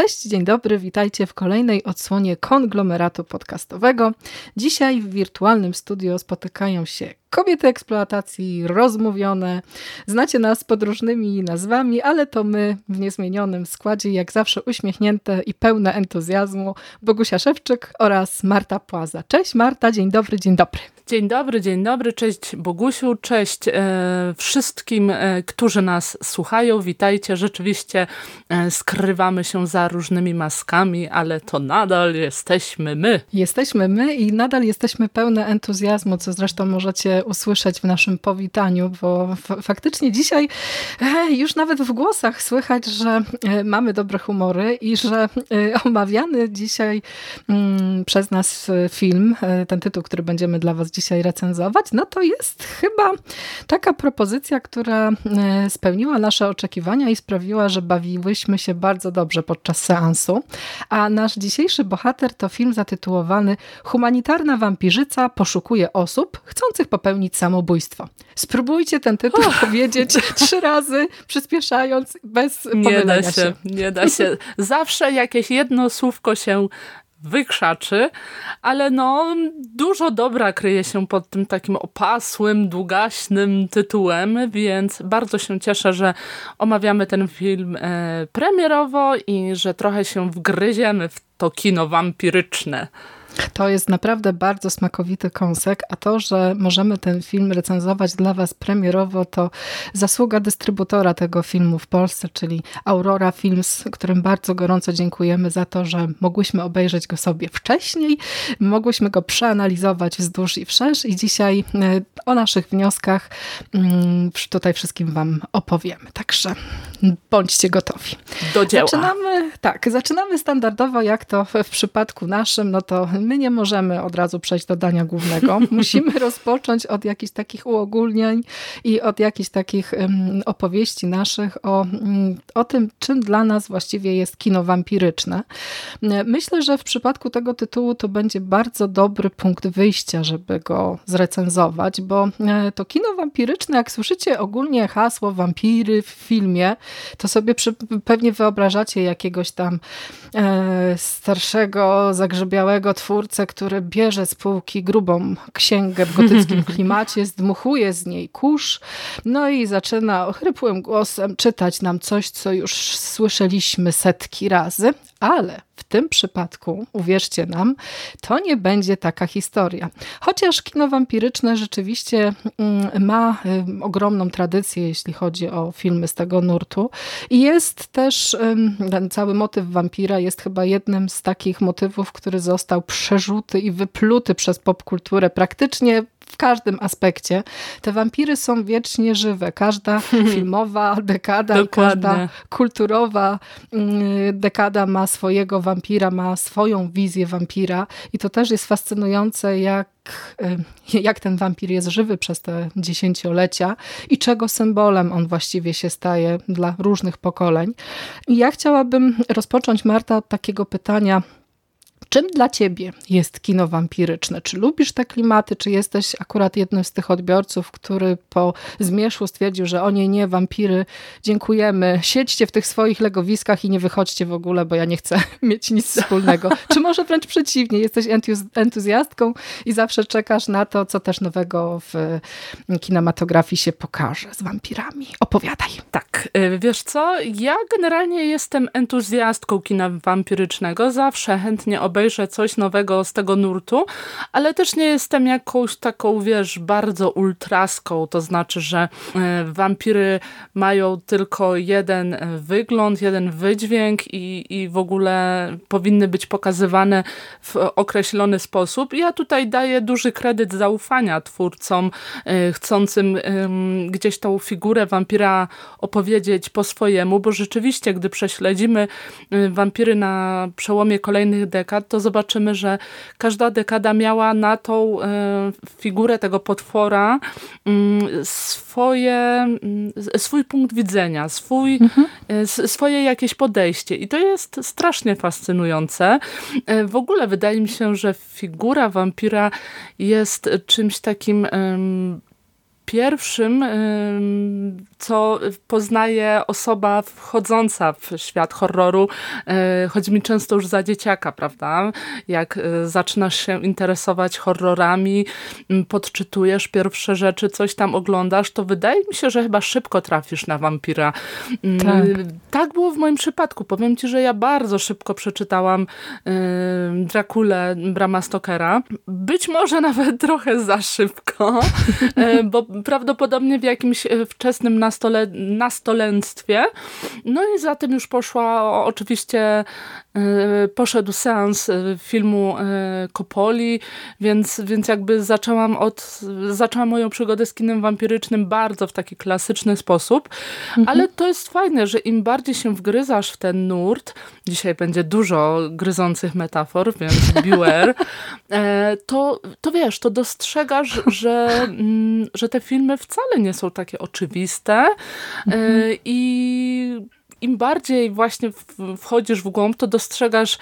Cześć, dzień dobry, witajcie w kolejnej odsłonie konglomeratu podcastowego. Dzisiaj w wirtualnym studio spotykają się kobiety eksploatacji, rozmówione. Znacie nas pod różnymi nazwami, ale to my w niezmienionym składzie, jak zawsze uśmiechnięte i pełne entuzjazmu, Bogusia Szewczyk oraz Marta Płaza. Cześć Marta, dzień dobry, dzień dobry. Dzień dobry, dzień dobry, cześć Bogusiu, cześć e, wszystkim, e, którzy nas słuchają. Witajcie, rzeczywiście e, skrywamy się za różnymi maskami, ale to nadal jesteśmy my. Jesteśmy my i nadal jesteśmy pełne entuzjazmu, co zresztą możecie usłyszeć w naszym powitaniu, bo faktycznie dzisiaj już nawet w głosach słychać, że mamy dobre humory i że omawiany dzisiaj mm, przez nas film, ten tytuł, który będziemy dla was dzisiaj recenzować, no to jest chyba taka propozycja, która spełniła nasze oczekiwania i sprawiła, że bawiłyśmy się bardzo dobrze podczas seansu. A nasz dzisiejszy bohater to film zatytułowany Humanitarna wampirzyca poszukuje osób chcących popełnić samobójstwo. Spróbujcie ten tytuł oh. powiedzieć trzy razy, przyspieszając, bez nie da się, się. Nie da się. Zawsze jakieś jedno słówko się wykrzaczy, ale no dużo dobra kryje się pod tym takim opasłym, długaśnym tytułem, więc bardzo się cieszę, że omawiamy ten film e, premierowo i że trochę się wgryziemy w to kino wampiryczne. To jest naprawdę bardzo smakowity kąsek, a to, że możemy ten film recenzować dla Was premierowo, to zasługa dystrybutora tego filmu w Polsce, czyli Aurora Films, którym bardzo gorąco dziękujemy za to, że mogłyśmy obejrzeć go sobie wcześniej, mogłyśmy go przeanalizować wzdłuż i wszerz i dzisiaj e, o naszych wnioskach mm, tutaj wszystkim Wam opowiemy. Także bądźcie gotowi. Do dzieła. Zaczynamy, tak, zaczynamy standardowo, jak to w przypadku naszym, no to my nie możemy od razu przejść do dania głównego. Musimy rozpocząć od jakichś takich uogólnień i od jakichś takich opowieści naszych o, um, o tym, czym dla nas właściwie jest kino wampiryczne. Myślę, że w przypadku tego tytułu to będzie bardzo dobry punkt wyjścia, żeby go zrecenzować, bo e, to kino wampiryczne, jak słyszycie ogólnie hasło wampiry w filmie, to sobie przy, pewnie wyobrażacie jakiegoś tam starszego, zagrzebiałego twórcę, twórcę, który bierze z półki grubą księgę w gotyckim klimacie, zdmuchuje z niej kurz, no i zaczyna ochrypłym głosem czytać nam coś, co już słyszeliśmy setki razy, ale w tym przypadku, uwierzcie nam, to nie będzie taka historia. Chociaż kino wampiryczne rzeczywiście mm, ma y, ogromną tradycję, jeśli chodzi o filmy z tego nurtu i jest też, ten cały motyw wampira jest chyba jednym z takich motywów, który został przerzuty i wypluty przez popkulturę praktycznie w każdym aspekcie. Te wampiry są wiecznie żywe. Każda filmowa dekada i każda kulturowa mm, dekada ma swojego wampira, ma swoją wizję wampira i to też jest fascynujące, jak y, jak ten wampir jest żywy przez te dziesięciolecia i czego symbolem on właściwie się staje dla różnych pokoleń. I ja chciałabym rozpocząć, Marta, od takiego pytania, Czym dla ciebie jest kino wampiryczne? Czy lubisz te klimaty, czy jesteś akurat jednym z tych odbiorców, który po zmierzchu stwierdził, że o nie, nie, wampiry, dziękujemy, siedźcie w tych swoich legowiskach i nie wychodźcie w ogóle, bo ja nie chcę mieć nic wspólnego. czy może wręcz przeciwnie, jesteś entuzjastką i zawsze czekasz na to, co też nowego w kinematografii się pokaże z wampirami. Opowiadaj. Tak, y, wiesz co, ja generalnie jestem entuzjastką kina wampirycznego, zawsze chętnie obejrzę obejrzę coś nowego z tego nurtu, ale też nie jestem jakąś taką, wiesz, bardzo ultraską, to znaczy, że e, wampiry mają tylko jeden e, wygląd, jeden wydźwięk i, i w ogóle powinny być pokazywane w określony sposób. Ja tutaj daję duży kredyt zaufania twórcom e, chcącym gdzieś tą figurę wampira opowiedzieć po swojemu, bo rzeczywiście, gdy prześledzimy wampiry na przełomie kolejnych dekad, to zobaczymy, że każda dekada miała na tą e, figurę tego potwora mm, swoje, mm, swój punkt widzenia, swój, mhm. E, swoje jakieś podejście. I to jest strasznie fascynujące. E, w ogóle wydaje mi się, że figura wampira jest czymś takim pierwszym, co poznaje osoba wchodząca w świat horroru. Chodzi mi często już za dzieciaka, prawda? Jak zaczynasz się interesować horrorami, podczytujesz pierwsze rzeczy, coś tam oglądasz, to wydaje mi się, że chyba szybko trafisz na wampira. Tak. tak było w moim przypadku. Powiem ci, że ja bardzo szybko przeczytałam Drakulę Brama Stokera. Być może nawet trochę za szybko, bo prawdopodobnie w jakimś e, wczesnym nastole, nastolenstwie. No i za tym już poszła oczywiście e, poszedł seans filmu Coppoli, więc, więc jakby zaczęłam od, zaczęłam moją przygodę z kinem wampirycznym bardzo w taki klasyczny sposób, mhm. ale to jest fajne, że im bardziej się wgryzasz w ten nurt, dzisiaj będzie dużo gryzących metafor, więc beware, to, to wiesz, to dostrzegasz, że, mm, że te filmy wcale nie są takie oczywiste e, mhm. i im bardziej właśnie wchodzisz w głąb, to dostrzegasz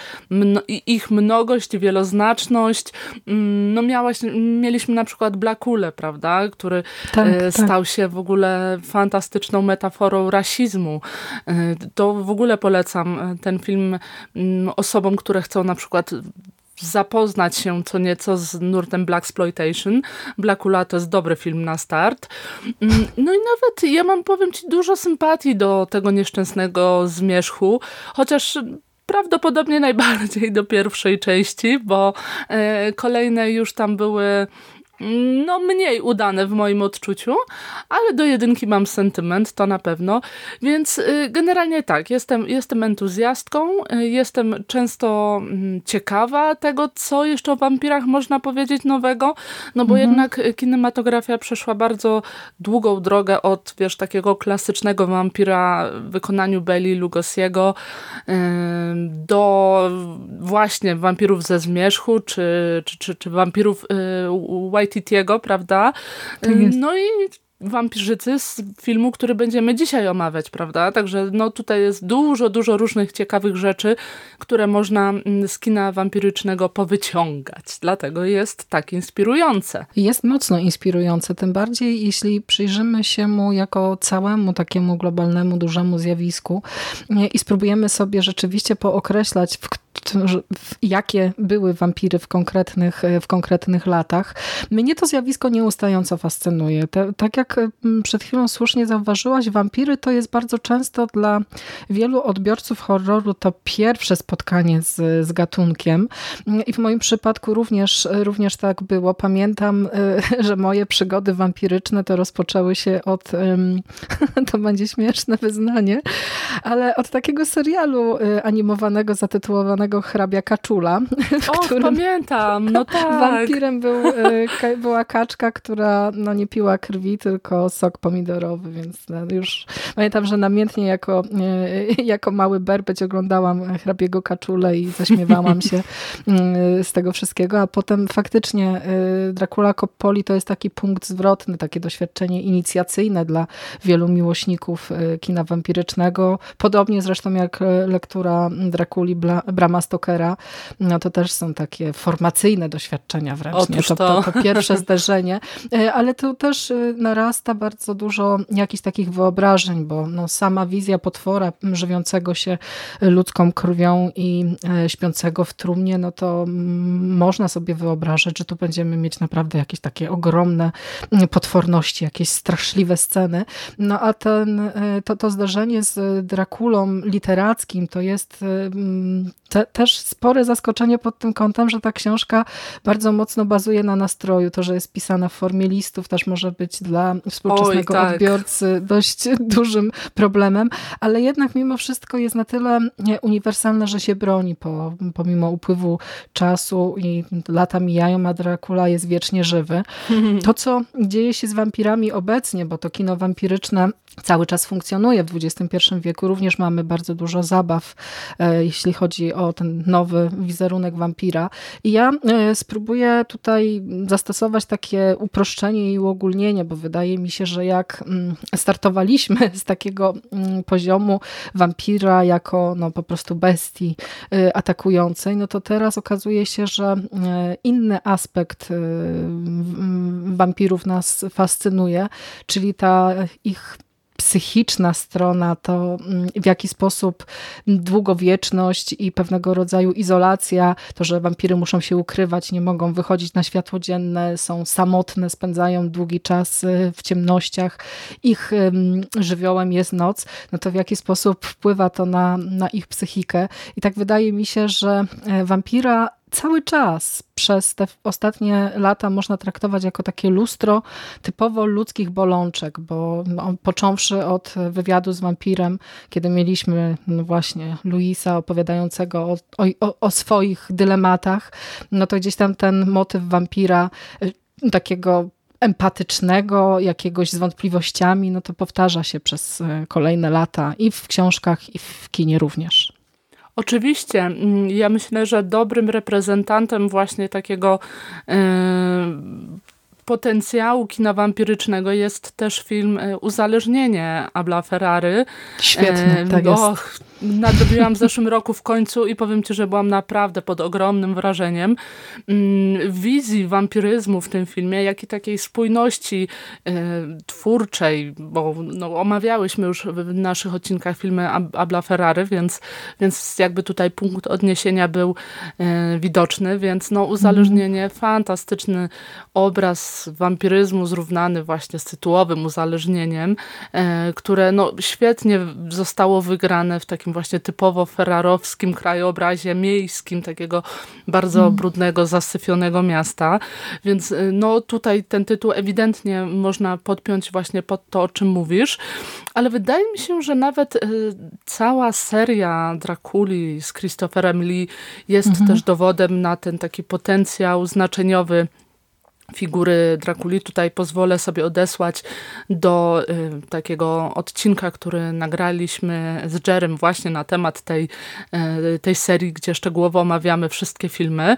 ich mnogość i wieloznaczność. Mm, no miałaś, mieliśmy na przykład Blackule, prawda, który tak, e, tak. stał tak. się w ogóle fantastyczną metaforą rasizmu. E, to w ogóle polecam ten film mm, osobom, które chcą na przykład zapoznać się co nieco z nurtem Black Exploitation. Blackula to jest dobry film na start. Mm, no i nawet ja mam, powiem ci, dużo sympatii do tego nieszczęsnego zmierzchu, chociaż prawdopodobnie najbardziej do pierwszej części, bo e, kolejne już tam były no mniej udane w moim odczuciu, ale do jedynki mam sentyment, to na pewno, więc y, generalnie tak, jestem, jestem entuzjastką, y, jestem często mm, ciekawa tego, co jeszcze o wampirach można powiedzieć nowego, no bo mhm. jednak kinematografia przeszła bardzo długą drogę od, wiesz, takiego klasycznego wampira w wykonaniu Belli Lugosiego y, do właśnie wampirów ze zmierzchu, czy, czy, czy, czy wampirów White Waititiego, prawda? Tak no i wampirzycy z filmu, który będziemy dzisiaj omawiać, prawda? Także no tutaj jest dużo, dużo różnych ciekawych rzeczy, które można mm, z kina wampirycznego powyciągać. Dlatego jest tak inspirujące. Jest mocno inspirujące, tym bardziej jeśli przyjrzymy się mu jako całemu takiemu globalnemu, dużemu zjawisku i spróbujemy sobie rzeczywiście pookreślać, w jakie były wampiry w konkretnych, w konkretnych latach. Mnie to zjawisko nieustająco fascynuje. Te, tak jak mm, przed chwilą słusznie zauważyłaś, wampiry to jest bardzo często dla wielu odbiorców horroru to pierwsze spotkanie z, z gatunkiem i w moim przypadku również, również tak było. Pamiętam, y, że moje przygody wampiryczne to rozpoczęły się od, to będzie śmieszne wyznanie, ale od takiego serialu animowanego zatytułowanego hrabia Kaczula. O, którym pamiętam, no tak. Wampirem był, e, była kaczka, która no, nie piła krwi, tylko sok pomidorowy, więc no, już pamiętam, że namiętnie jako, e, jako mały berbeć oglądałam hrabiego Kaczulę i zaśmiewałam się mm, z tego wszystkiego, a potem faktycznie Dracula Coppoli to jest taki punkt zwrotny, takie doświadczenie inicjacyjne dla wielu miłośników kina wampirycznego. Podobnie zresztą jak lektura Drakuli Brama Stokera, no to też są takie formacyjne doświadczenia wręcz. Nie? To, to, to pierwsze zderzenie, e, ale to też e, narasta bardzo dużo jakichś takich wyobrażeń, bo no, sama wizja potwora żywiącego się ludzką krwią i e, śpiącego w trumnie, no to można sobie wyobrażać, że tu będziemy mieć naprawdę jakieś takie ogromne potworności, jakieś straszliwe sceny. No a ten, to, to zdarzenie z Drakulą literackim to jest te, też spore zaskoczenie pod tym kątem, że ta książka bardzo mocno bazuje na nastroju. To, że jest pisana w formie listów też może być dla współczesnego Oj, tak. odbiorcy dość dużym problemem, ale jednak mimo wszystko jest na tyle uniwersalna, że się broni po, pomimo upływu czasu i lata mijają, a Dracula jest wiecznie żywy. To, co dzieje się z wampirami obecnie, bo to kino wampiryczne cały czas funkcjonuje w XXI wieku. Również mamy bardzo dużo zabaw, e, jeśli chodzi o ten nowy wizerunek wampira. I ja e, spróbuję tutaj zastosować takie uproszczenie i uogólnienie, bo wydaje mi się, że jak mm, startowaliśmy z takiego mm, poziomu wampira jako no, po prostu bestii e, atakującej, no to teraz okazuje się, że inny aspekt wampirów nas fascynuje, czyli ta ich psychiczna strona, to mm, w jaki sposób długowieczność i pewnego rodzaju izolacja, to, że wampiry muszą się ukrywać, nie mogą wychodzić na światło dzienne, są samotne, spędzają długi czas y, w ciemnościach, ich żywiołem jest noc, no to w jaki sposób wpływa to na, na ich psychikę. I tak wydaje mi się, że e, wampira cały czas przez te ostatnie lata można traktować jako takie lustro typowo ludzkich bolączek, bo no, począwszy od wywiadu z wampirem, kiedy mieliśmy no właśnie Luisa opowiadającego o, o, o swoich dylematach, no to gdzieś tam ten motyw wampira y, takiego empatycznego, jakiegoś z wątpliwościami, no to powtarza się przez y, kolejne lata i w książkach, i w kinie również. Oczywiście. Mm, ja myślę, że dobrym reprezentantem właśnie takiego yy, potencjału kina wampirycznego jest też film e, Uzależnienie Abla Ferrary. Świetny, tak jest. Och, nadrobiłam w zeszłym roku w końcu i powiem ci, że byłam naprawdę pod ogromnym wrażeniem mm, wizji wampiryzmu w tym filmie, jak i takiej spójności e, twórczej, bo no, omawiałyśmy już w naszych odcinkach filmy Abla Ferrary, więc, więc jakby tutaj punkt odniesienia był e, widoczny, więc no uzależnienie, mm. fantastyczny obraz wampiryzmu zrównany właśnie z tytułowym uzależnieniem, e, które no świetnie zostało wygrane w takim właśnie typowo ferrarowskim krajobrazie miejskim, takiego bardzo mm. brudnego, zasyfionego miasta. Więc y, no tutaj ten tytuł ewidentnie można podpiąć właśnie pod to, o czym mówisz, ale wydaje mi się, że nawet y, cała seria Drakuli z Christopherem Lee jest mm -hmm. też dowodem na ten taki potencjał znaczeniowy figury Drakuli. Tutaj pozwolę sobie odesłać do y, takiego odcinka, który nagraliśmy z Jerem właśnie na temat tej, y, tej serii, gdzie szczegółowo omawiamy wszystkie filmy.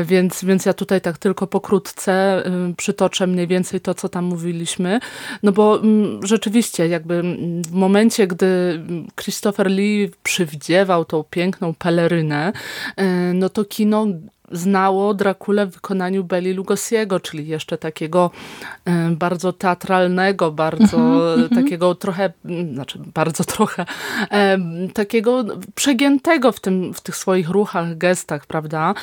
Y, więc, więc ja tutaj tak tylko pokrótce przytoczę mniej więcej to, co tam mówiliśmy. No bo mm, rzeczywiście jakby w momencie, gdy Christopher Lee przywdziewał tą piękną pelerynę, no to kino znało Drakulę w wykonaniu Beli Lugosiego, czyli jeszcze takiego e, bardzo teatralnego, bardzo mm -hmm. takiego trochę, znaczy bardzo trochę, e, takiego przegiętego w, tym, w tych swoich ruchach, gestach, prawda?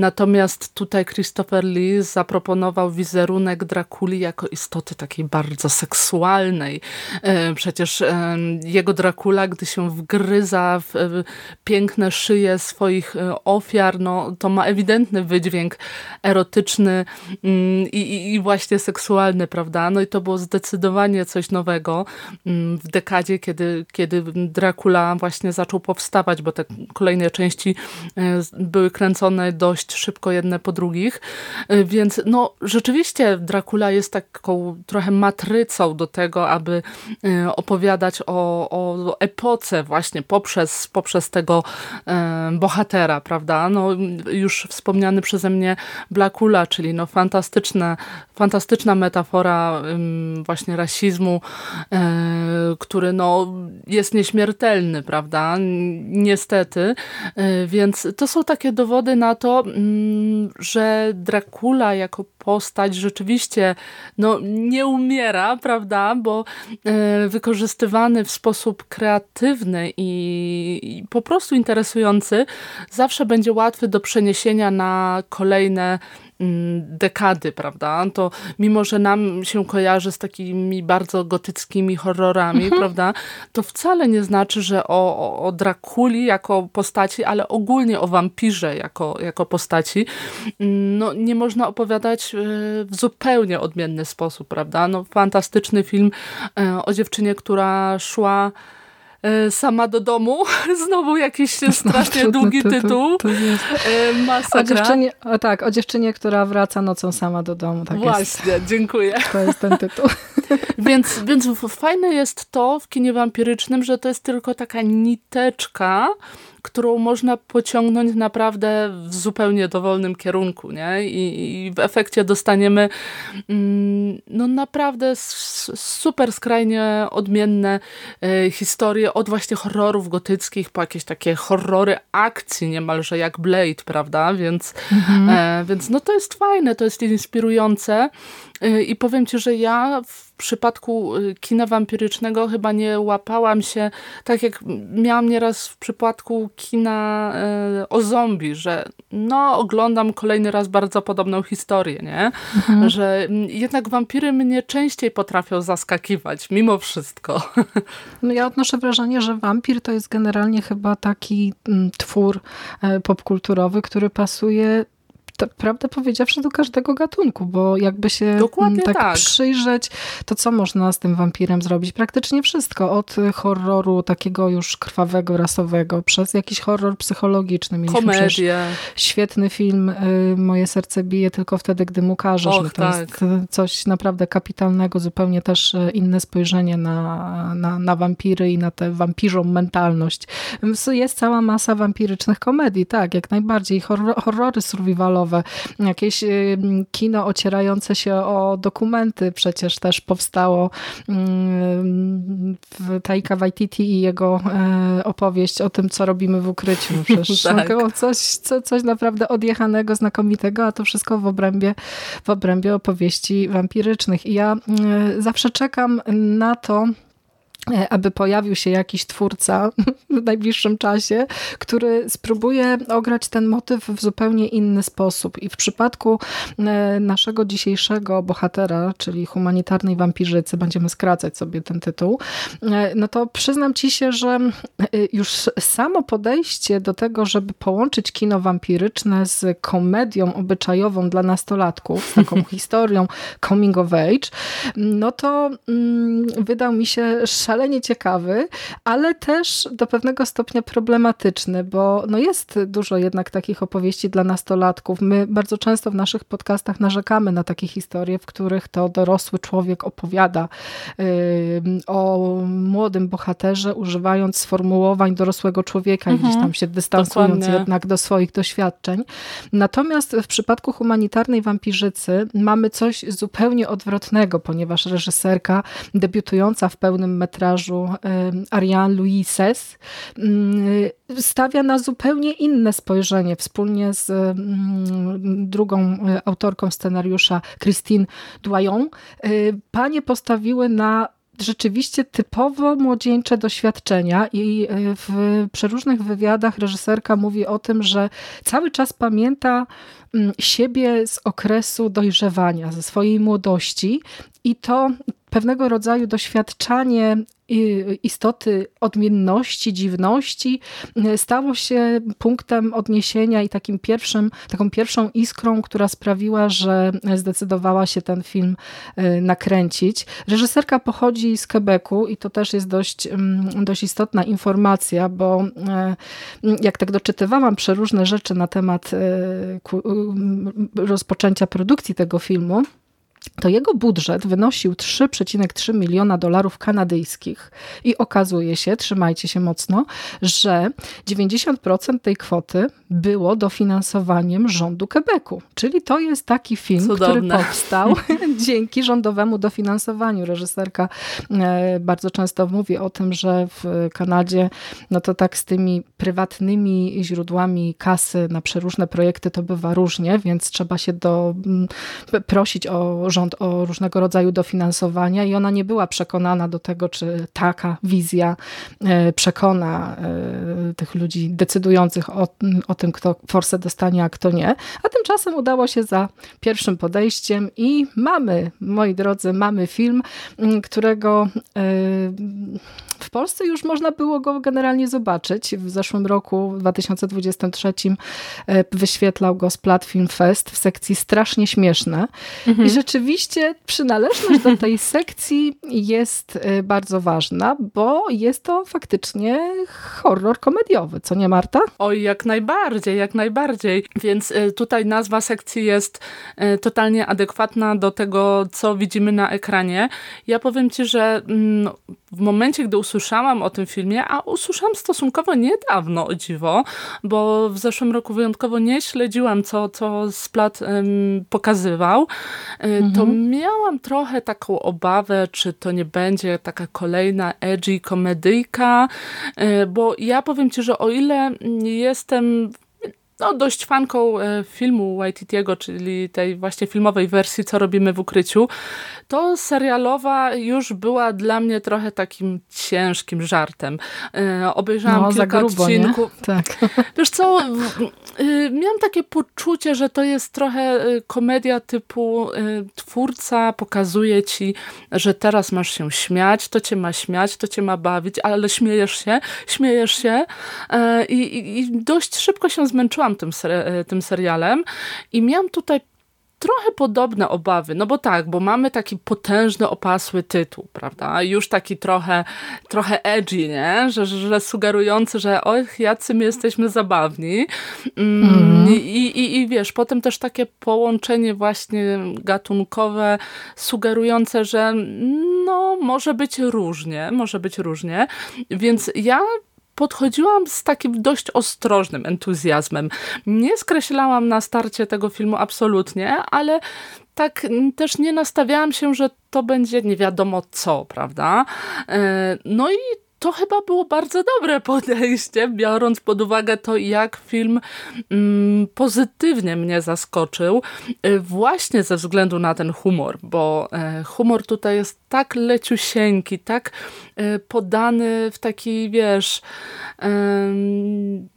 Natomiast tutaj Christopher Lee zaproponował wizerunek Drakuli jako istoty takiej bardzo seksualnej. E, przecież jego Drakula, gdy się wgryza w piękne szyje swoich ofiar, no to ma ewidentny wydźwięk erotyczny mm, i, i, właśnie seksualny, prawda? No i to było zdecydowanie coś nowego mm, w dekadzie, kiedy, kiedy Dracula właśnie zaczął powstawać, bo te kolejne części e, były kręcone dość szybko jedne po drugich, e, więc no rzeczywiście Dracula jest taką trochę matrycą do tego, aby e, opowiadać o, o epoce właśnie poprzez, poprzez tego bohatera, prawda? No już już wspomniany przeze mnie Blackula, czyli no fantastyczna, fantastyczna metafora właśnie rasizmu, e, który no jest nieśmiertelny, prawda? Niestety. E, więc to są takie dowody na to, mm, że Dracula jako postać rzeczywiście no, nie umiera, prawda, bo e, wykorzystywany w sposób kreatywny i, i, po prostu interesujący zawsze będzie łatwy do przeniesienia na kolejne dekady, prawda? To mimo, że nam się kojarzy z takimi bardzo gotyckimi horrorami, mhm. prawda? To wcale nie znaczy, że o, o, o Drakuli jako postaci, ale ogólnie o wampirze jako, jako postaci, mm, no nie można opowiadać e, w zupełnie odmienny sposób, prawda? No fantastyczny film e, o dziewczynie, która szła sama do domu. Znowu jakiś strasznie długi tytuł. tytuł. To jest. E, masakra. O dziewczynie, o tak, o dziewczynie, która wraca nocą sama do domu. Tak Właśnie, jest. dziękuję. To jest ten tytuł. więc, więc fajne jest to w kinie wampirycznym, że to jest tylko taka niteczka, którą można pociągnąć naprawdę w zupełnie dowolnym kierunku, nie? I, i w efekcie dostaniemy mm, no naprawdę super skrajnie odmienne e, historie od właśnie horrorów gotyckich po jakieś takie horrory akcji niemalże jak Blade, prawda? Więc, mhm. e, więc no to jest fajne, to jest inspirujące i powiem ci, że ja w przypadku y, kina wampirycznego chyba nie łapałam się, tak jak miałam nieraz w przypadku kina y, o zombie, że no oglądam kolejny raz bardzo podobną historię, nie? Mhm. Że jednak wampiry mnie częściej potrafią zaskakiwać, mimo wszystko. No ja odnoszę wrażenie, że wampir to jest generalnie chyba taki mm, twór e, popkulturowy, który pasuje prawdę powiedziawszy, do każdego gatunku, bo jakby się Dokładnie tak, tak, przyjrzeć, to co można z tym wampirem zrobić? Praktycznie wszystko. Od horroru takiego już krwawego, rasowego, przez jakiś horror psychologiczny. Mieliśmy Komedię. Świetny film y, Moje serce bije tylko wtedy, gdy mu każesz. Och, to tak. jest coś naprawdę kapitalnego, zupełnie też y, inne spojrzenie na, na, na wampiry i na tę wampirzą mentalność. Jest cała masa wampirycznych komedii, tak, jak najbardziej. Horror, horrory survivalowe, Jakieś y, kino ocierające się o dokumenty przecież też powstało. Mm, Taika Waititi i jego e, opowieść o tym, co robimy w ukryciu. No przecież tak. coś, co, coś naprawdę odjechanego, znakomitego, a to wszystko w obrębie, w obrębie opowieści wampirycznych. I ja mm, zawsze czekam na to, aby pojawił się jakiś twórca w najbliższym czasie, który spróbuje ograć ten motyw w zupełnie inny sposób. I w przypadku e, naszego dzisiejszego bohatera, czyli humanitarnej wampirzycy, będziemy skracać sobie ten tytuł, e, no to przyznam ci się, że już samo podejście do tego, żeby połączyć kino wampiryczne z komedią obyczajową dla nastolatków, taką historią coming of age, no to mm, wydał mi się szalenie ciekawy, ale też do pewnego stopnia problematyczny, bo no jest dużo jednak takich opowieści dla nastolatków. My bardzo często w naszych podcastach narzekamy na takie historie, w których to dorosły człowiek opowiada yy, o młodym bohaterze, używając sformułowań dorosłego człowieka mhm. gdzieś tam się dystansując Dokładnie. jednak do swoich doświadczeń. Natomiast w przypadku humanitarnej wampirzycy mamy coś zupełnie odwrotnego, ponieważ reżyserka debiutująca w pełnym metrażu metrażu Ariane Louises stawia na zupełnie inne spojrzenie wspólnie z drugą autorką scenariusza Christine Doyon. Panie postawiły na rzeczywiście typowo młodzieńcze doświadczenia i w przeróżnych wywiadach reżyserka mówi o tym, że cały czas pamięta siebie z okresu dojrzewania, ze swojej młodości i to pewnego rodzaju doświadczanie istoty odmienności, dziwności e, stało się punktem odniesienia i takim pierwszym, taką pierwszą iskrą, która sprawiła, że zdecydowała się ten film e, nakręcić. Reżyserka pochodzi z Quebecu i to też jest dość, mm, dość istotna informacja, bo e, jak tak doczytywałam przeróżne rzeczy na temat rozpoczęcia produkcji tego filmu, to jego budżet wynosił 3,3 miliona dolarów kanadyjskich i okazuje się, trzymajcie się mocno, że 90% tej kwoty było dofinansowaniem rządu Quebecu. Czyli to jest taki film, Cudowne. który powstał dzięki rządowemu dofinansowaniu. Reżyserka e, bardzo często mówi o tym, że w Kanadzie no to tak z tymi prywatnymi źródłami kasy na przeróżne projekty to bywa różnie, więc trzeba się do, prosić o rząd o różnego rodzaju dofinansowania i ona nie była przekonana do tego, czy taka wizja e, przekona e, tych ludzi decydujących o, o tym, kto forsę dostanie, a kto nie. A tymczasem udało się za pierwszym podejściem i mamy, moi drodzy, mamy film, którego e, w Polsce już można było go generalnie zobaczyć. W zeszłym roku, w 2023 wyświetlał go Splat Film Fest w sekcji Strasznie Śmieszne. Mhm. I rzeczywiście rzeczywiście przynależność do tej sekcji jest y, bardzo ważna, bo jest to faktycznie horror komediowy, co nie Marta? Oj, jak najbardziej, jak najbardziej. Więc y, tutaj nazwa sekcji jest y, totalnie adekwatna do tego, co widzimy na ekranie. Ja powiem ci, że mm, w momencie, gdy usłyszałam o tym filmie, a usłyszałam stosunkowo niedawno, o dziwo, bo w zeszłym roku wyjątkowo nie śledziłam, co, co Splat um, pokazywał, mhm. to miałam trochę taką obawę, czy to nie będzie taka kolejna edgy komedyjka, e, bo ja powiem ci, że o ile jestem no, dość fanką e, filmu Waititiego, czyli tej właśnie filmowej wersji, co robimy w ukryciu, to serialowa już była dla mnie trochę takim ciężkim żartem. E, obejrzałam no, kilka grubo, odcinków. Nie? Tak. Wiesz co, y, miałam takie poczucie, że to jest trochę y, komedia typu y, twórca pokazuje ci, że teraz masz się śmiać, to cię ma śmiać, to cię ma bawić, ale śmiejesz się, śmiejesz się e, i, i, i dość szybko się zmęczyłam tym, tym serialem i miałam tutaj trochę podobne obawy, no bo tak, bo mamy taki potężny, opasły tytuł, prawda? Już taki trochę, trochę edgy, nie? Że, że sugerujący, że och, jacy my jesteśmy zabawni. Mm, mm. I, i, I wiesz, potem też takie połączenie właśnie gatunkowe, sugerujące, że no, może być różnie, może być różnie. Więc ja podchodziłam z takim dość ostrożnym entuzjazmem. Nie skreślałam na starcie tego filmu absolutnie, ale tak też nie nastawiałam się, że to będzie nie wiadomo co, prawda? E, no i to chyba było bardzo dobre podejście, biorąc pod uwagę to, jak film mm, pozytywnie mnie zaskoczył, y, właśnie ze względu na ten humor, bo e, humor tutaj jest tak leciusieńki, tak e, podany w taki, wiesz,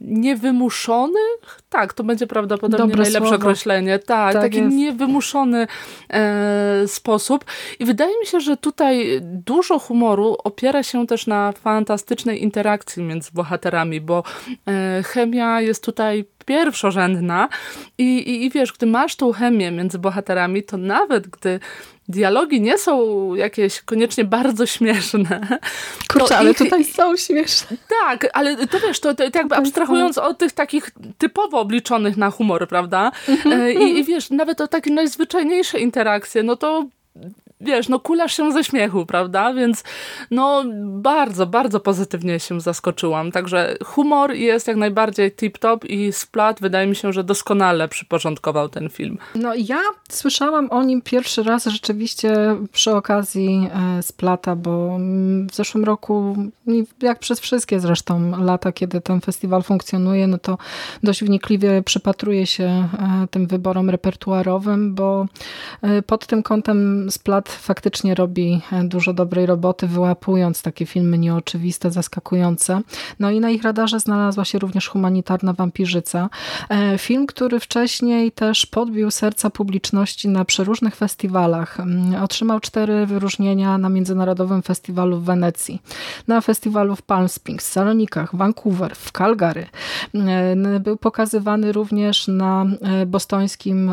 niewymuszony, tak, to będzie prawdopodobnie Dobre najlepsze słowo. określenie, tak, tak taki jest. niewymuszony e, sposób i wydaje mi się, że tutaj dużo humoru opiera się też na fantastycznej interakcji między bohaterami, bo e, chemia jest tutaj pierwszorzędna i, i, i wiesz, gdy masz tą chemię między bohaterami, to nawet gdy dialogi nie są jakieś koniecznie bardzo śmieszne. Kurczę, ale ich... tutaj są śmieszne. Tak, ale to wiesz, to, to jakby abstrahując od tych takich typowo obliczonych na humor, prawda? Mhm. E, I, I wiesz, nawet o takie najzwyczajniejsze interakcje, no to wiesz, no kulasz się ze śmiechu, prawda? Więc no bardzo, bardzo pozytywnie się zaskoczyłam. Także humor jest jak najbardziej tip-top i Splat wydaje mi się, że doskonale przyporządkował ten film. No ja słyszałam o nim pierwszy raz rzeczywiście przy okazji e, Splata, bo w zeszłym roku, jak przez wszystkie zresztą lata, kiedy ten festiwal funkcjonuje, no to dość wnikliwie przypatruję się e, tym wyborom repertuarowym, bo e, pod tym kątem Splat faktycznie robi e, dużo dobrej roboty, wyłapując takie filmy nieoczywiste, zaskakujące. No i na ich radarze znalazła się również Humanitarna Wampirzyca. E, film, który wcześniej też podbił serca publiczności na przeróżnych festiwalach. Mm, otrzymał cztery wyróżnienia na Międzynarodowym Festiwalu w Wenecji, na festiwalu w Palm Springs, Salonikach, Vancouver, w Calgary. E, był pokazywany również na bostońskim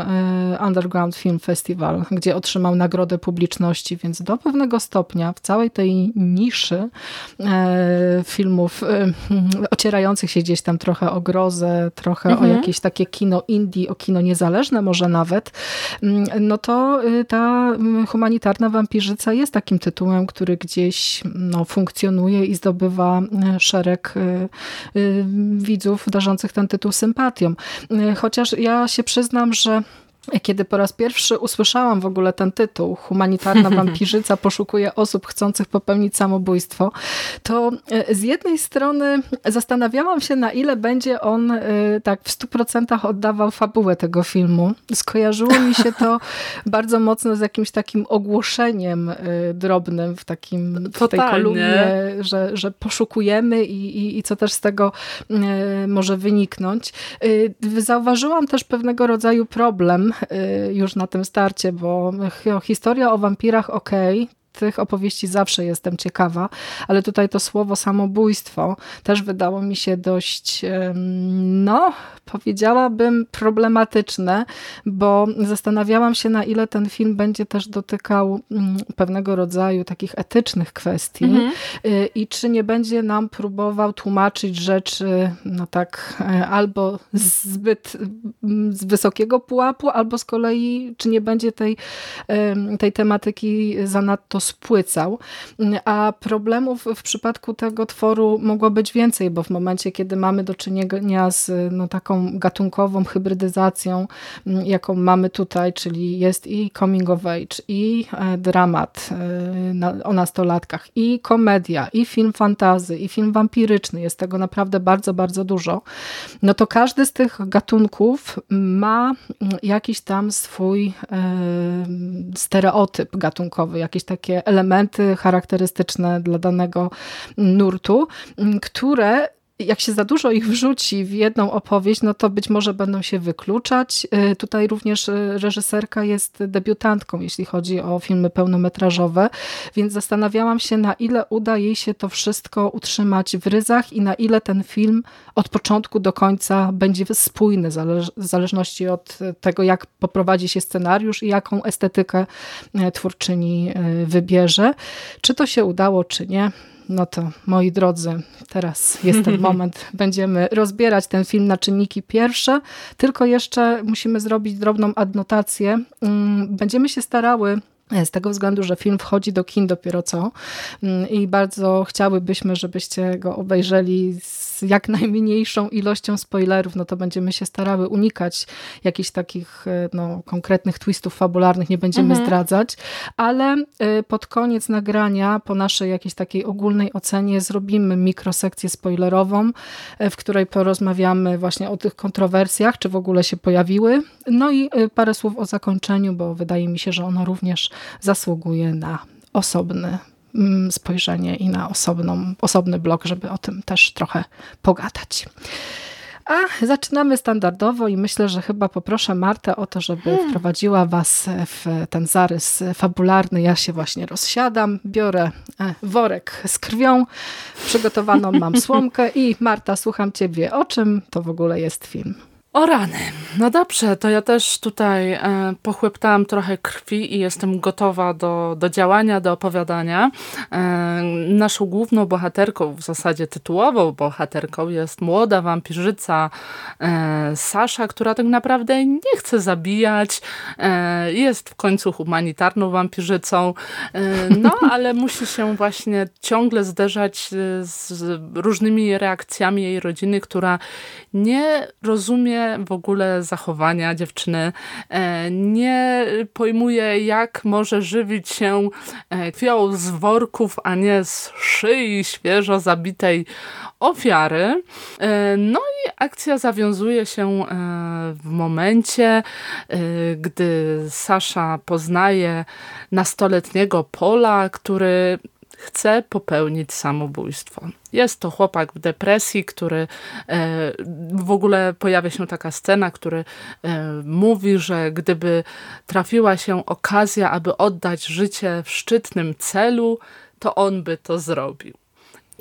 Underground Film Festival, gdzie otrzymał nagrodę publiczną publiczności, więc do pewnego stopnia w całej tej niszy e, filmów e, ocierających się gdzieś tam trochę o grozę, trochę mhm. o jakieś takie kino indie, o kino niezależne może nawet, mm, no to y, ta humanitarna wampirzyca jest takim tytułem, który gdzieś no, funkcjonuje i zdobywa e, szereg widzów darzących ten tytuł sympatią. Chociaż ja się przyznam, że kiedy po raz pierwszy usłyszałam w ogóle ten tytuł, Humanitarna wampirzyca poszukuje osób chcących popełnić samobójstwo, to e, z jednej strony zastanawiałam się, na ile będzie on e, tak w stu procentach oddawał fabułę tego filmu. Skojarzyło mi się to bardzo mocno z jakimś takim ogłoszeniem e, drobnym w, takim, w tej kolumnie, że, że poszukujemy i, i, i co też z tego może wyniknąć. Zauważyłam też pewnego rodzaju problem, już na tym starcie, bo historia o wampirach ok, tych opowieści zawsze jestem ciekawa, ale tutaj to słowo samobójstwo też wydało mi się dość, no, powiedziałabym problematyczne, bo zastanawiałam się, na ile ten film będzie też dotykał mm, pewnego rodzaju takich etycznych kwestii mhm. Y, i czy nie będzie nam próbował tłumaczyć rzeczy, no tak, e, albo zbyt mm, z wysokiego pułapu, albo z kolei, czy nie będzie tej, tej tematyki zanadto spłycał, a problemów w przypadku tego tworu mogło być więcej, bo w momencie, kiedy mamy do czynienia z no, taką gatunkową hybrydyzacją, jaką mamy tutaj, czyli jest i coming of age, i e, dramat e, o nastolatkach, i komedia, i film fantazy, i film wampiryczny, jest tego naprawdę bardzo, bardzo dużo, no to każdy z tych gatunków ma jakiś tam swój stereotyp gatunkowy, jakieś takie elementy charakterystyczne dla danego nurtu, które jak się za dużo ich wrzuci w jedną opowieść, no to być może będą się wykluczać. Y, tutaj również y, reżyserka jest debiutantką, jeśli chodzi o filmy pełnometrażowe, więc zastanawiałam się, na ile uda jej się to wszystko utrzymać w ryzach i na ile ten film od początku do końca będzie spójny, w zależności od tego, jak poprowadzi się scenariusz i jaką estetykę y, twórczyni wybierze. Czy to się udało, czy nie? No to moi drodzy, teraz jest ten moment. Będziemy rozbierać ten film na czynniki pierwsze, tylko jeszcze musimy zrobić drobną adnotację. Mm, będziemy się starały z tego względu, że film wchodzi do kin dopiero co mm, i bardzo chciałybyśmy, żebyście go obejrzeli z jak najmniejszą ilością spoilerów, no to będziemy się starały unikać jakichś takich e, no, konkretnych twistów fabularnych, nie będziemy mhm. zdradzać, ale e, pod koniec nagrania, po naszej jakiejś takiej ogólnej ocenie, zrobimy mikrosekcję spoilerową, e, w której porozmawiamy właśnie o tych kontrowersjach, czy w ogóle się pojawiły. No i parę słów o zakończeniu, bo wydaje mi się, że ono również zasługuje na osobny spojrzenie i na osobną, osobny blog, żeby o tym też trochę pogadać. A zaczynamy standardowo i myślę, że chyba poproszę Martę o to, żeby hmm. wprowadziła Was w ten zarys fabularny. Ja się właśnie rozsiadam, biorę e, worek z krwią, przygotowaną mam słomkę i Marta, słucham Ciebie, o czym to w ogóle jest film? O rany. No dobrze, to ja też tutaj e, pochłeptałam trochę krwi i jestem gotowa do, do działania, do opowiadania. E, naszą główną bohaterką, w zasadzie tytułową bohaterką jest młoda wampirzyca e, Sasza, która tak naprawdę nie chce zabijać. E, jest w końcu humanitarną wampirzycą, e, no ale musi się właśnie ciągle zderzać z różnymi reakcjami jej rodziny, która nie rozumie w ogóle zachowania dziewczyny, e, nie pojmuje jak może żywić się e, krwią z worków, a nie z szyi świeżo zabitej ofiary. E, no i akcja zawiązuje się w momencie, gdy Sasza poznaje nastoletniego Pola, który chce popełnić samobójstwo. Jest to chłopak w depresji, który e, w ogóle pojawia się taka scena, który e, mówi, że gdyby trafiła się okazja, aby oddać życie w szczytnym celu, to on by to zrobił.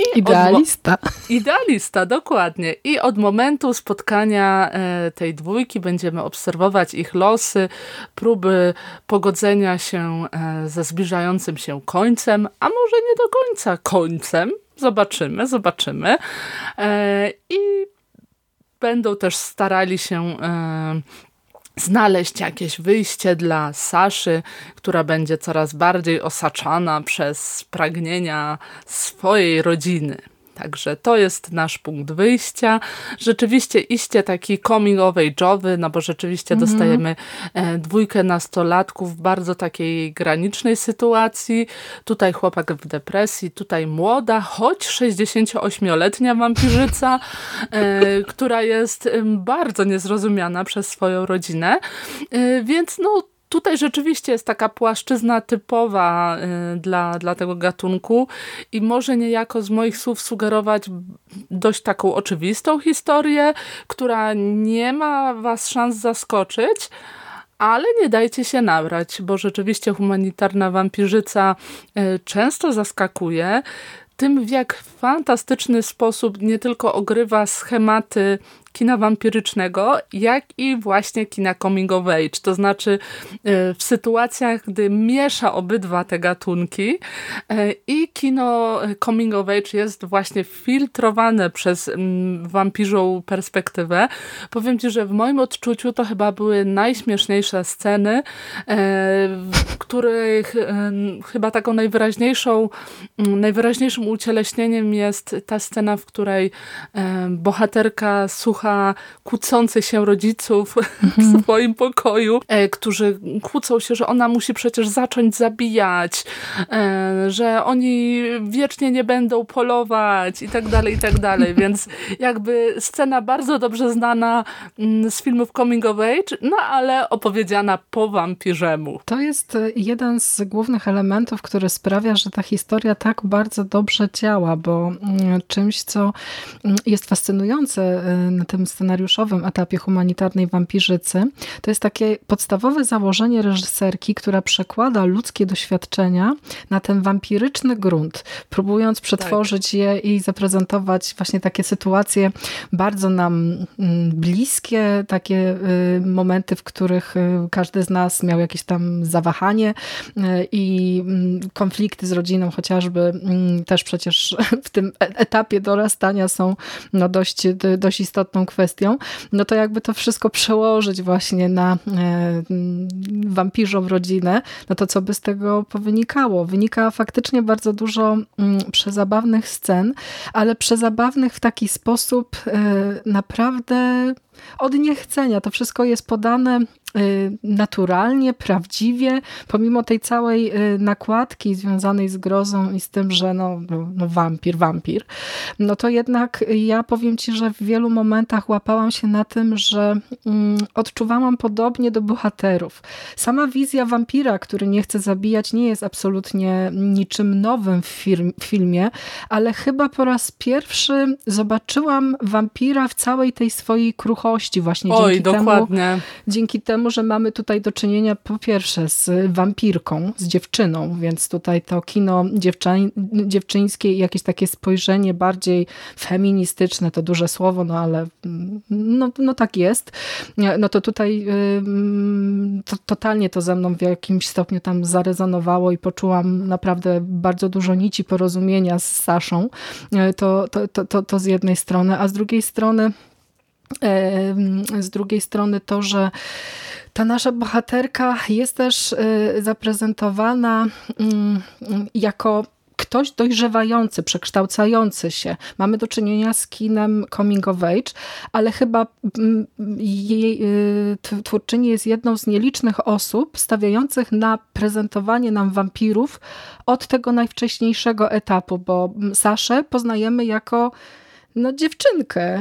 I idealista. Idealista, dokładnie. I od momentu spotkania e, tej dwójki będziemy obserwować ich losy, próby pogodzenia się e, ze zbliżającym się końcem, a może nie do końca końcem. Zobaczymy, zobaczymy. E, I będą też starali się znaleźć jakieś wyjście dla Saszy, która będzie coraz bardziej osaczana przez pragnienia swojej rodziny. Także to jest nasz punkt wyjścia. Rzeczywiście iście taki coming of age'owy, no bo rzeczywiście mhm. dostajemy e, dwójkę nastolatków w bardzo takiej granicznej sytuacji. Tutaj chłopak w depresji, tutaj młoda, choć 68-letnia wampirzyca, e, która jest bardzo niezrozumiana przez swoją rodzinę. E, więc no Tutaj rzeczywiście jest taka płaszczyzna typowa y, dla, dla tego gatunku i może niejako z moich słów sugerować dość taką oczywistą historię, która nie ma was szans zaskoczyć, ale nie dajcie się nabrać, bo rzeczywiście humanitarna wampirzyca y, często zaskakuje tym, w jak fantastyczny sposób nie tylko ogrywa schematy kina wampirycznego, jak i właśnie kina coming of age. To znaczy w sytuacjach, gdy miesza obydwa te gatunki i kino coming of age jest właśnie filtrowane przez mm, wampirzą perspektywę. Powiem Ci, że w moim odczuciu to chyba były najśmieszniejsze sceny, w których chyba taką najwyraźniejszą, mm, najwyraźniejszym ucieleśnieniem jest ta scena, w której bohaterka słucha kłócących się rodziców w swoim pokoju, e, którzy kłócą się, że ona musi przecież zacząć zabijać, e, że oni wiecznie nie będą polować i tak dalej, i tak dalej. Więc jakby scena bardzo dobrze znana mm, z filmów Coming of Age, no ale opowiedziana po wampirzemu. To jest e, jeden z głównych elementów, który sprawia, że ta historia tak bardzo dobrze działa, bo mm, czymś, co mm, jest fascynujące e, na tym scenariuszowym etapie humanitarnej wampirzycy, to jest takie podstawowe założenie reżyserki, która przekłada ludzkie doświadczenia na ten wampiryczny grunt, próbując przetworzyć tak. je i zaprezentować właśnie takie sytuacje bardzo nam mm, bliskie, takie y, momenty, w których y, każdy z nas miał jakieś tam zawahanie y, i konflikty z rodziną chociażby też przecież w tym e, etapie dorastania są no dość, dość istotną kwestią, no to jakby to wszystko przełożyć właśnie na e, wampirzą rodzinę, no to co by z tego powynikało? Wynika faktycznie bardzo dużo przezabawnych scen, ale przezabawnych w taki sposób e, naprawdę od niechcenia. To wszystko jest podane y, naturalnie, prawdziwie, pomimo tej całej y, nakładki związanej z grozą i z tym, że no, no, no wampir, wampir, no to jednak ja powiem Ci, że w wielu momentach łapałam się na tym, że mm, odczuwałam podobnie do bohaterów. Sama wizja wampira, który nie chce zabijać, nie jest absolutnie niczym nowym w, firm, w filmie, ale chyba po raz pierwszy zobaczyłam wampira w całej tej swojej kruchości właśnie Oj, dzięki dokładnie. temu, dzięki temu, że mamy tutaj do czynienia po pierwsze z wampirką, z dziewczyną, więc tutaj to kino dziewczyn, dziewczyńskie i jakieś takie spojrzenie bardziej feministyczne, to duże słowo, no ale no, no tak jest. No to tutaj to, totalnie to ze mną w jakimś stopniu tam zarezonowało i poczułam naprawdę bardzo dużo nici porozumienia z Saszą. To, to, to, to, to z jednej strony, a z drugiej strony z drugiej strony to, że ta nasza bohaterka jest też y, zaprezentowana mm, jako ktoś dojrzewający, przekształcający się. Mamy do czynienia z kinem coming of age, ale chyba mm, jej y, twórczyni jest jedną z nielicznych osób stawiających na prezentowanie nam wampirów od tego najwcześniejszego etapu, bo Saszę poznajemy jako no dziewczynkę,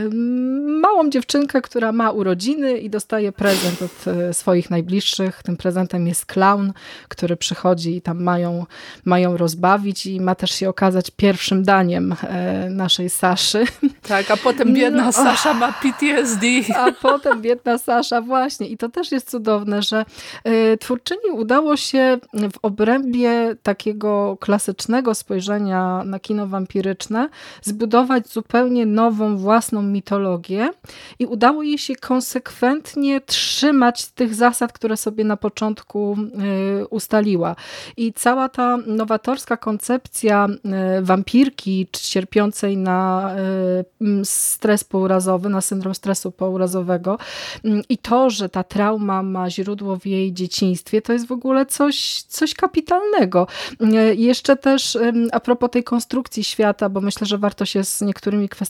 małą dziewczynkę, która ma urodziny i dostaje prezent od e, swoich najbliższych. Tym prezentem jest clown, który przychodzi i tam mają, mają rozbawić i ma też się okazać pierwszym daniem e, naszej Saszy. Tak, a potem biedna no, Sasza ma PTSD. A potem biedna Sasza, właśnie. I to też jest cudowne, że e, twórczyni udało się w obrębie takiego klasycznego spojrzenia na kino wampiryczne zbudować zupełnie zupełnie nową, własną mitologię i udało jej się konsekwentnie trzymać tych zasad, które sobie na początku y, ustaliła. I cała ta nowatorska koncepcja y, wampirki cierpiącej na y, stres pourazowy, na syndrom stresu pourazowego i to, że ta trauma ma źródło w jej dzieciństwie, to jest w ogóle coś, coś kapitalnego. Jeszcze też a propos tej konstrukcji świata, bo myślę, że warto się z niektórymi kwestiami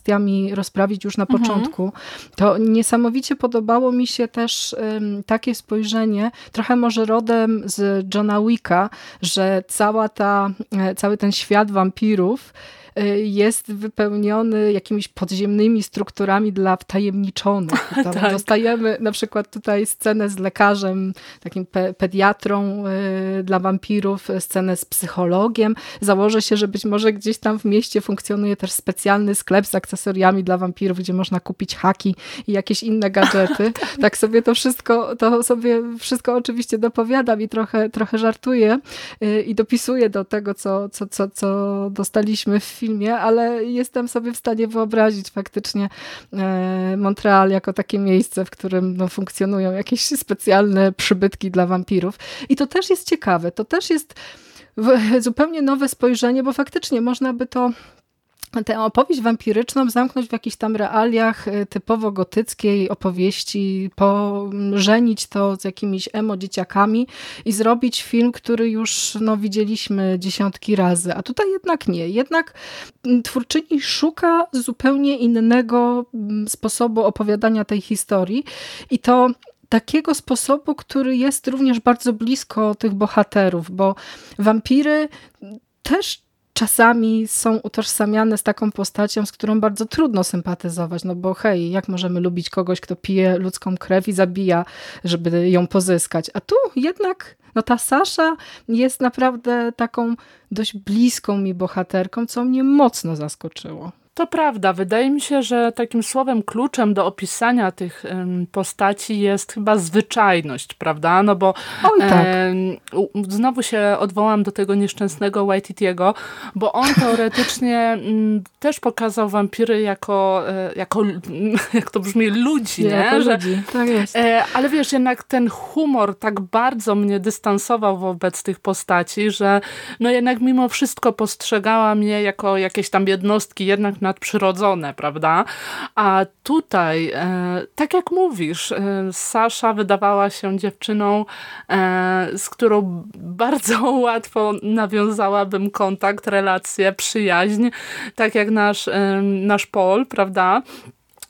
rozprawić już na mhm. początku, to niesamowicie podobało mi się też um, takie spojrzenie, trochę może rodem z Johna Wicka, że cała ta, e, cały ten świat wampirów jest wypełniony jakimiś podziemnymi strukturami dla wtajemniczonych. tak. Dostajemy na przykład tutaj scenę z lekarzem, takim pe pediatrą y, dla wampirów, scenę z psychologiem. Założę się, że być może gdzieś tam w mieście funkcjonuje też specjalny sklep z akcesoriami dla wampirów, gdzie można kupić haki i jakieś inne gadżety. tak. tak sobie to wszystko, to sobie wszystko oczywiście dopowiadam i trochę, trochę żartuję y, i dopisuję do tego, co, co, co, co dostaliśmy w filmie filmie, ale jestem sobie w stanie wyobrazić faktycznie e, Montreal jako takie miejsce, w którym no, funkcjonują jakieś specjalne przybytki dla wampirów. I to też jest ciekawe, to też jest zupełnie nowe spojrzenie, bo faktycznie można by to tę opowieść wampiryczną zamknąć w jakichś tam realiach y, typowo gotyckiej opowieści, pożenić to z jakimiś emo dzieciakami i zrobić film, który już no, widzieliśmy dziesiątki razy. A tutaj jednak nie. Jednak mm, twórczyni szuka zupełnie innego mm, sposobu opowiadania tej historii i to takiego sposobu, który jest również bardzo blisko tych bohaterów, bo wampiry też czasami są utożsamiane z taką postacią, z którą bardzo trudno sympatyzować, no bo hej, jak możemy lubić kogoś, kto pije ludzką krew i zabija, żeby ją pozyskać? A tu jednak no ta Sasza jest naprawdę taką dość bliską mi bohaterką, co mnie mocno zaskoczyło. To prawda. Wydaje mi się, że takim słowem kluczem do opisania tych postaci jest chyba zwyczajność, prawda? No bo Oj, tak. znowu się odwołam do tego nieszczęsnego Waititiego, bo on teoretycznie um, też pokazał wampiry jako, e, jako jak to brzmi, ludzi, nie? Jako że, ludzi. Tak jest. E, ale wiesz, jednak ten humor tak bardzo mnie dystansował wobec tych postaci, że no jednak mimo wszystko postrzegała mnie jako jakieś tam jednostki, jednak na nadprzyrodzone, prawda? A tutaj, e, tak jak mówisz, e, Sasza wydawała się dziewczyną, e, z którą bardzo łatwo nawiązałabym kontakt, relację, przyjaźń, tak jak nasz, nasz Paul, prawda?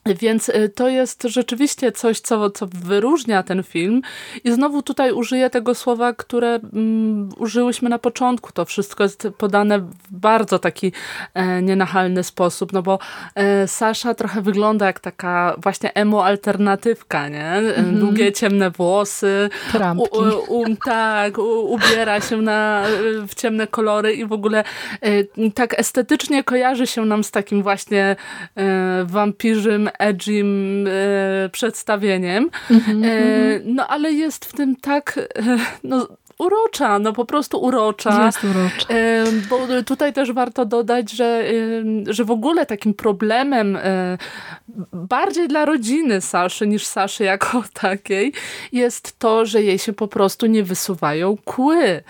Więc y, to jest rzeczywiście coś, co, co wyróżnia ten film. I znowu tutaj użyję tego słowa, które um, użyłyśmy na początku. To wszystko jest podane w bardzo taki e, nienachalny sposób, no bo e, Sasza trochę wygląda jak taka właśnie emo alternatywka, nie? Mm -hmm. Długie, ciemne włosy. U, u, tak, u, ubiera się na, w ciemne kolory i w ogóle e, tak estetycznie kojarzy się nam z takim właśnie e, wampirzym edgym e, przedstawieniem. Mm -hmm, e, no ale jest w tym tak e, no, urocza, no po prostu urocza. Jest urocza. Bo tutaj też warto dodać, że, że w ogóle takim problemem bardziej dla rodziny Saszy niż Saszy jako takiej jest to, że jej się po prostu nie wysuwają kły. E,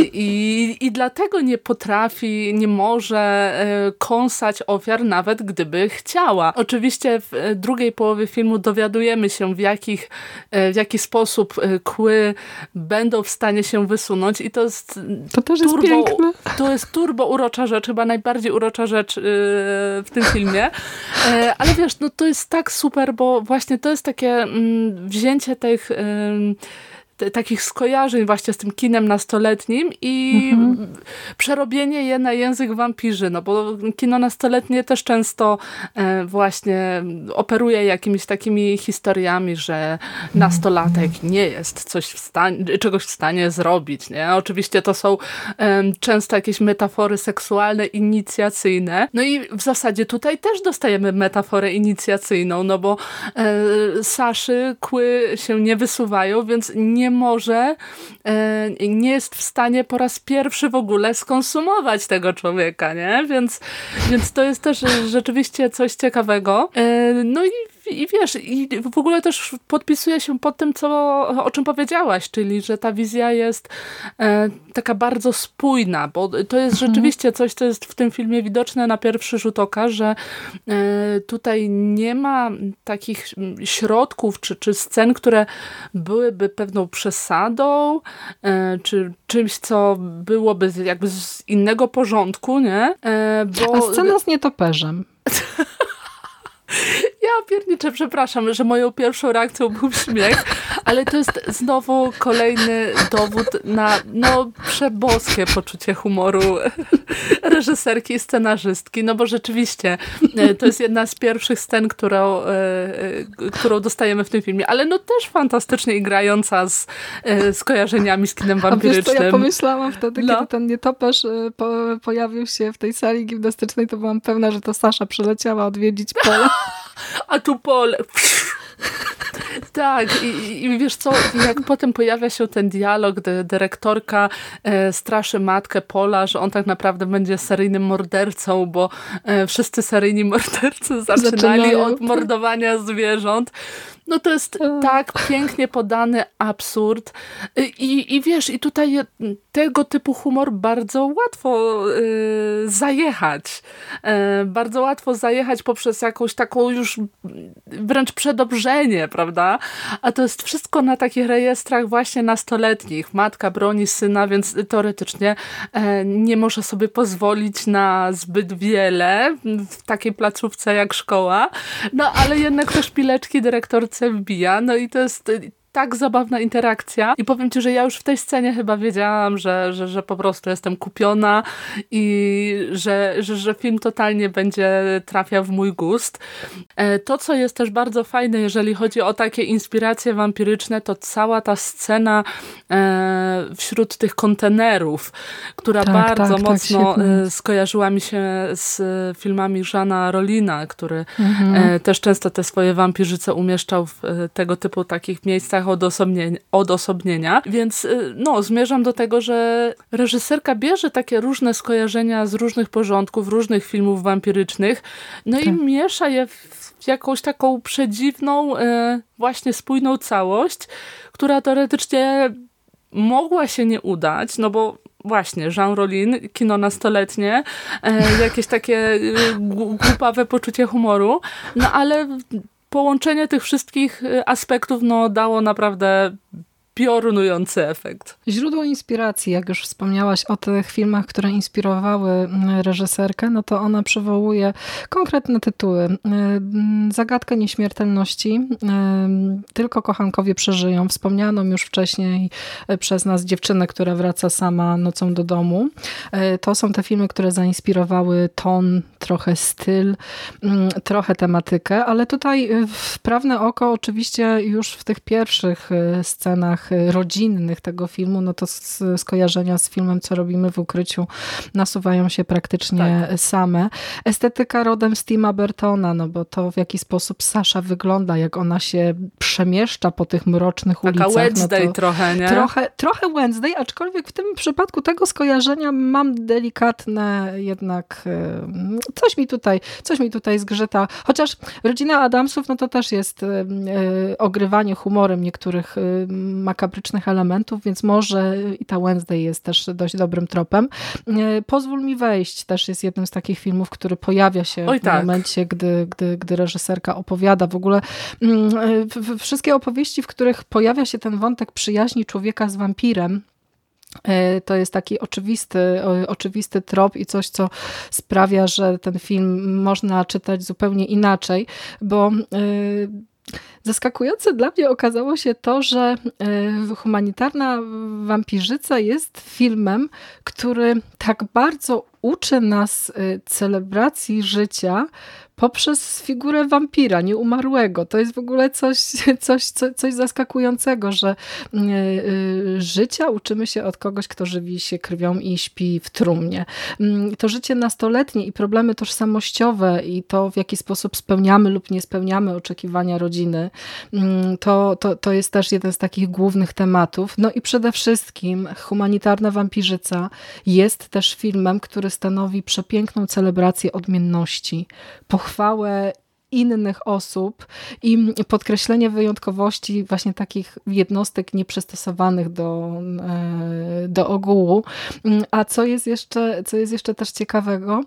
I, i dlatego nie potrafi, nie może e, kąsać ofiar, nawet gdyby chciała. Oczywiście w drugiej połowie filmu dowiadujemy się, w, jakich, e, w jaki sposób kły będą w stanie się wysunąć i to jest to też turbo, jest piękne. To jest turbo urocza rzecz, chyba najbardziej urocza rzecz yy, w tym filmie. Yy, ale wiesz, no to jest tak super, bo właśnie to jest takie mm, wzięcie tych... Yy, takich skojarzeń właśnie z tym kinem nastoletnim i mhm. przerobienie je na język wampirzy, no bo kino nastoletnie też często e, właśnie operuje jakimiś takimi historiami, że nastolatek nie jest coś w stanie, czegoś w stanie zrobić, nie? Oczywiście to są często jakieś metafory seksualne, inicjacyjne, no i w zasadzie tutaj też dostajemy metaforę inicjacyjną, no bo e, Saszy kły się nie wysuwają, więc nie nie może, e, nie jest w stanie po raz pierwszy w ogóle skonsumować tego człowieka, nie? Więc, więc to jest też rzeczywiście coś ciekawego. E, no i i wiesz, i w ogóle też podpisuję się pod tym, co, o czym powiedziałaś, czyli że ta wizja jest e, taka bardzo spójna, bo to jest mhm. rzeczywiście coś, co jest w tym filmie widoczne na pierwszy rzut oka, że e, tutaj nie ma takich środków czy, czy scen, które byłyby pewną przesadą, e, czy czymś, co byłoby jakby z innego porządku, nie? E, bo... A scena z nietoperzem. Pierniczę, przepraszam, że moją pierwszą reakcją był śmiech, ale to jest znowu kolejny dowód na no, przeboskie poczucie humoru reżyserki i scenarzystki, no bo rzeczywiście e, to jest jedna z pierwszych scen, którą, e, e, którą dostajemy w tym filmie, ale no też fantastycznie grająca z skojarzeniami z kinem wampirycznym. A ja pomyślałam wtedy, no. kiedy ten nietoperz po, pojawił się w tej sali gimnastycznej, to byłam pewna, że to Sasza przyleciała odwiedzić Pola. A tu Pol Tak, i, i wiesz co, jak potem pojawia się ten dialog, gdy dyrektorka e, straszy matkę Pola, że on tak naprawdę będzie seryjnym mordercą, bo e, wszyscy seryjni mordercy zaczynali Zaczynają. od mordowania zwierząt. No to jest tak pięknie podany absurd i, i wiesz, i tutaj tego typu humor bardzo łatwo y, zajechać. Y, bardzo łatwo zajechać poprzez jakąś taką już wręcz przedobrzenie, prawda? A to jest wszystko na takich rejestrach właśnie nastoletnich. Matka broni syna, więc teoretycznie y, nie może sobie pozwolić na zbyt wiele w takiej placówce jak szkoła. No ale jednak te szpileczki dyrektorce wbija. No i to jest tak zabawna interakcja i powiem Ci, że ja już w tej scenie chyba wiedziałam, że, że, że po prostu jestem kupiona i że, że, że film totalnie będzie trafiał w mój gust. E, to, co jest też bardzo fajne, jeżeli chodzi o takie inspiracje wampiryczne, to cała ta scena e, wśród tych kontenerów, która tak, bardzo tak, tak mocno tak, skojarzyła mi się z filmami Żana Rolina, który mhm. też często te swoje wampirzyce umieszczał w tego typu takich miejscach, odosobnienia, odosobnienia. Więc y, no, zmierzam do tego, że reżyserka bierze takie różne skojarzenia z różnych porządków, różnych filmów wampirycznych, no tak. i miesza je w jakąś taką przedziwną, y, właśnie spójną całość, która teoretycznie mogła się nie udać, no bo właśnie, Jean Rolin, kino nastoletnie, e, jakieś takie y, głupawe poczucie humoru, no ale połączenie tych wszystkich y, aspektów no, dało naprawdę piorunujący efekt. Źródło inspiracji, jak już wspomniałaś o tych filmach, które inspirowały mm, reżyserkę, no to ona przywołuje konkretne tytuły. Mm, Zagadka nieśmiertelności, mm, Tylko kochankowie przeżyją, wspomnianą już wcześniej e, przez nas dziewczynę, która wraca sama nocą do domu. To są te filmy, które zainspirowały ton, trochę styl, trochę tematykę, ale tutaj e, wprawne oko oczywiście już w tych pierwszych scenach rodzinnych tego filmu, no to skojarzenia z filmem, co robimy w ukryciu, nasuwają się praktycznie tak. same. Estetyka rodem z Tima Bertona, no bo to w jaki sposób Sasza wygląda, jak ona się przemieszcza po tych mrocznych Taka ulicach. Taka Wednesday no trochę, nie? Trochę, trochę Wednesday, aczkolwiek w tym przypadku tego skojarzenia mam delikatne jednak coś mi tutaj, coś mi tutaj zgrzyta. Chociaż rodzina Adamsów, no to też jest ogrywanie humorem niektórych makabrycznych elementów, więc może i ta Wednesday jest też dość dobrym tropem. E, Pozwól mi wejść też jest jednym z takich filmów, który pojawia się Oj, w tak. momencie, gdy, gdy, gdy reżyserka opowiada. W ogóle mm, e, wszystkie opowieści, w których pojawia się ten wątek przyjaźni człowieka z wampirem, e, to jest taki oczywisty, oczywisty trop i coś, co sprawia, że ten film można czytać zupełnie inaczej, bo Zaskakujące dla mnie okazało się to, że e, humanitarna wampirzyca jest filmem, który tak bardzo uczy nas e, celebracji życia, poprzez figurę wampira, nieumarłego. To jest w ogóle coś, coś, coś zaskakującego, że y, y, życia uczymy się od kogoś, kto żywi się krwią i śpi w trumnie. Mm, to życie nastoletnie i problemy tożsamościowe i to, w jaki sposób spełniamy lub nie spełniamy oczekiwania rodziny, mm, to, to, to jest też jeden z takich głównych tematów. No i przede wszystkim Humanitarna Wampirzyca jest też filmem, który stanowi przepiękną celebrację odmienności, pochwałę innych osób i podkreślenie wyjątkowości właśnie takich jednostek nieprzystosowanych do, e, do ogółu. A co jest jeszcze, co jest jeszcze też ciekawego,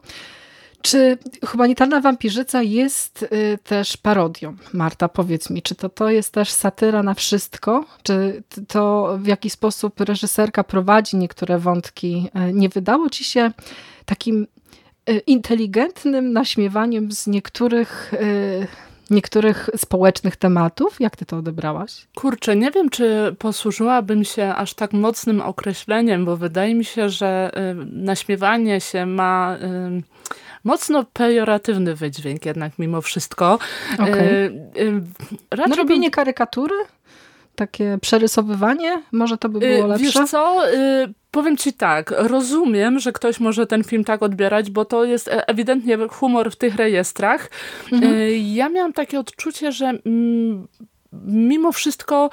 czy humanitarna wampirzyca jest y, też parodią? Marta, powiedz mi, czy to, to jest też satyra na wszystko? Czy to w jaki sposób reżyserka prowadzi niektóre wątki? E, nie wydało ci się takim inteligentnym naśmiewaniem z niektórych y, niektórych społecznych tematów. Jak ty to odebrałaś? Kurczę, nie wiem, czy posłużyłabym się aż tak mocnym określeniem, bo wydaje mi się, że y, naśmiewanie się ma mocno pejoratywny wydźwięk jednak mimo wszystko. Okay. Raczej no robienie bym... karykatury? Takie przerysowywanie? Może to by było lepsze? Wiesz co, Powiem ci tak, rozumiem, że ktoś może ten film tak odbierać, bo to jest e, ewidentnie humor w tych rejestrach. Mhm. E, ja miałam takie odczucie, że mm, mimo wszystko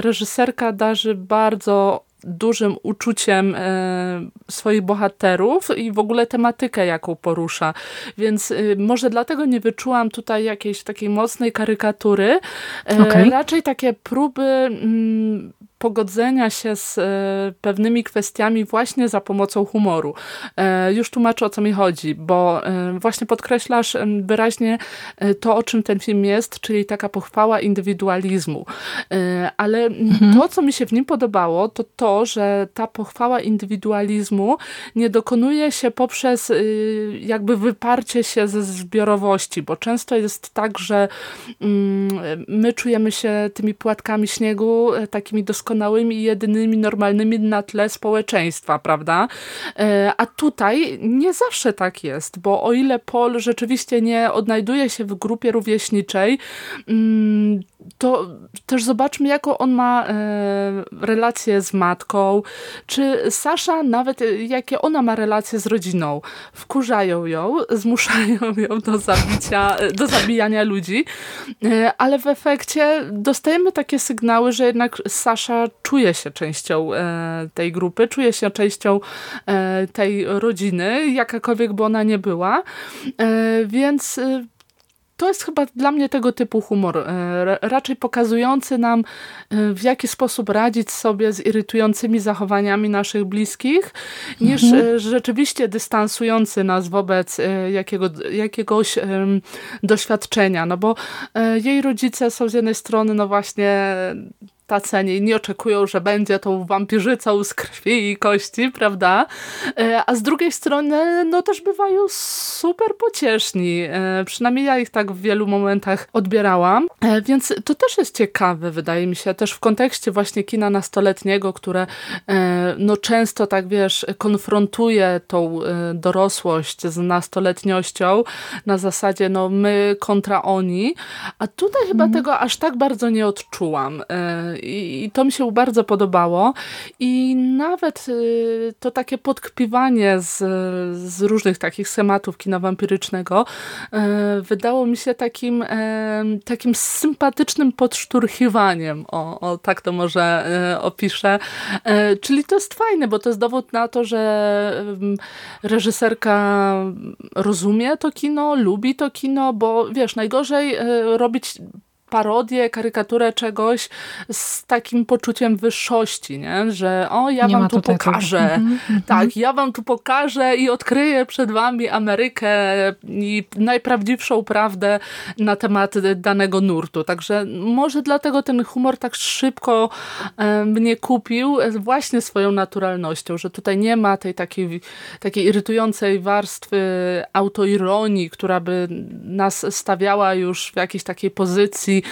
reżyserka darzy bardzo dużym uczuciem e, swoich bohaterów i w ogóle tematykę, jaką porusza. Więc y, może dlatego nie wyczułam tutaj jakiejś takiej mocnej karykatury. E, okay. Raczej takie próby mm, pogodzenia się z e, pewnymi kwestiami właśnie za pomocą humoru. E, już tłumaczę o co mi chodzi, bo e, właśnie podkreślasz wyraźnie to, o czym ten film jest, czyli taka pochwała indywidualizmu. Ale mhm. to, co mi się w nim podobało, to to, że ta pochwała indywidualizmu nie dokonuje się poprzez jakby wyparcie się ze zbiorowości, bo często jest tak, że mm, my czujemy się tymi płatkami śniegu, takimi doskonale doskonałymi jedynymi normalnymi na tle społeczeństwa, prawda? E, a tutaj nie zawsze tak jest, bo o ile Paul rzeczywiście nie odnajduje się w grupie rówieśniczej, mm, to też zobaczmy, jaką on ma e, relację z matką, czy Sasza nawet, e, jakie ona ma relacje z rodziną. Wkurzają ją, zmuszają ją do zabicia, do zabijania ludzi, ale w efekcie dostajemy takie sygnały, że jednak Sasza czuje się częścią e, tej grupy, czuje się częścią e, tej rodziny, jakakolwiek by ona nie była. E, więc to jest chyba dla mnie tego typu humor, raczej pokazujący nam w jaki sposób radzić sobie z irytującymi zachowaniami naszych bliskich, niż mhm. rzeczywiście dystansujący nas wobec jakiego, jakiegoś doświadczenia, no bo jej rodzice są z jednej strony no właśnie tacy ani nie oczekują, że będzie tą wampirzycą z krwi i kości, prawda? E, a z drugiej strony, no też bywają super pocieszni. E, przynajmniej ja ich tak w wielu momentach odbierałam. E, więc to też jest ciekawe, wydaje mi się, też w kontekście właśnie kina nastoletniego, które no często tak, wiesz, konfrontuje tą dorosłość z nastoletniością na zasadzie, no my kontra oni. A tutaj chyba mhm. tego aż tak bardzo nie odczułam i, to mi się bardzo podobało i nawet y, to takie podkpiwanie z, z różnych takich schematów kina wampirycznego y, wydało mi się takim, y, takim sympatycznym podszturchiwaniem, o, o tak to może opiszę. Czyli to jest fajne, bo to jest dowód na to, że reżyserka rozumie to kino, lubi to kino, bo wiesz, najgorzej robić parodię, karykaturę czegoś z takim poczuciem wyższości, nie? że o, ja nie wam tu pokażę. Mm -hmm. Tak, ja wam tu pokażę i odkryję przed wami Amerykę i najprawdziwszą prawdę na temat danego nurtu. Także może dlatego ten humor tak szybko e, mnie kupił właśnie swoją naturalnością, że tutaj nie ma tej takiej, takiej irytującej warstwy autoironii, która by nas stawiała już w jakiejś takiej pozycji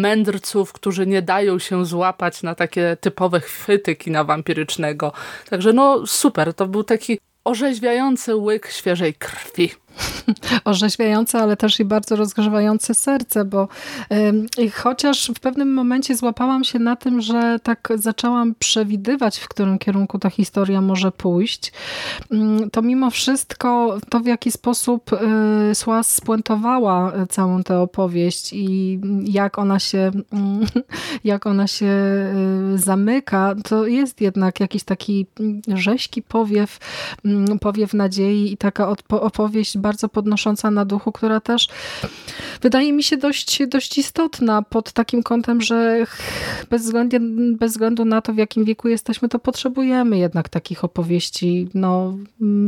mędrców, którzy nie dają się złapać na takie typowe chwyty kina wampirycznego. Także no super, to był taki orzeźwiający łyk świeżej krwi. orzeźwiające, ale też i bardzo rozgrzewające serce, bo y, chociaż w pewnym momencie złapałam się na tym, że tak zaczęłam przewidywać, w którym kierunku ta historia może pójść, y, to mimo wszystko to, w jaki sposób y, Słas spuentowała całą tę opowieść i jak ona się, jak ona się y, zamyka, to jest jednak jakiś taki rześki powiew, mm, powiew nadziei i taka opowieść bardzo podnosząca na duchu, która też wydaje mi się dość, dość istotna pod takim kątem, że bez względu, bez względu na to, w jakim wieku jesteśmy, to potrzebujemy jednak takich opowieści, no,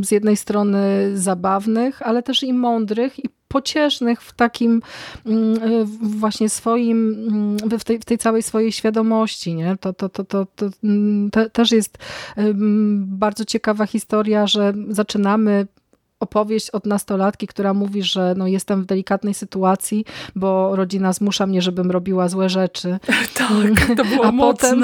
z jednej strony zabawnych, ale też i mądrych i pociesznych w takim mm, właśnie swoim, mm, w tej, w tej całej swojej świadomości. Nie? To, to, to, to, to mm, te, też jest bardzo ciekawa historia, że zaczynamy opowieść od nastolatki, która mówi, że no jestem w delikatnej sytuacji, bo rodzina zmusza mnie, żebym robiła złe rzeczy. Tak, to było a mocne. Potem,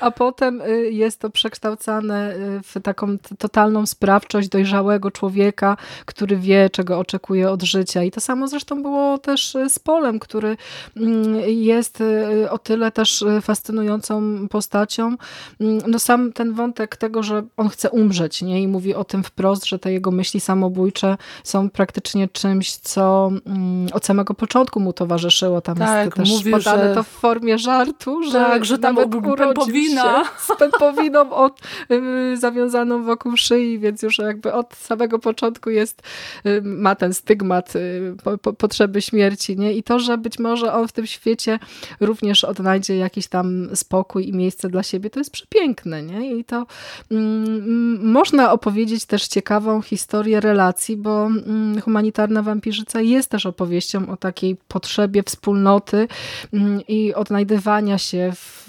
a potem y, jest to przekształcane y, w taką totalną sprawczość dojrzałego człowieka, który wie, czego oczekuje od życia. I to samo zresztą było też y, z Polem, który mm, jest o tyle też fascynującą postacią. Mm, no sam ten wątek tego, że on chce umrzeć nie? i mówi o tym wprost, że te jego myśli samo samobójcze są praktycznie czymś, co mm, od samego początku mu towarzyszyło. Tam tak, jest też podane że... to w formie żartu, że, tak, że tam pępowina. z pępowiną od, y, zawiązaną wokół szyi, więc już jakby od samego początku jest, y, ma ten stygmat y, po, po, potrzeby śmierci. Nie? I to, że być może on w tym świecie również odnajdzie jakiś tam spokój i miejsce dla siebie, to jest przepiękne. Nie? I to mm, można opowiedzieć też ciekawą historię relacji, bo mm, humanitarna wampirzyca jest też opowieścią o takiej potrzebie wspólnoty mm, i odnajdywania się w,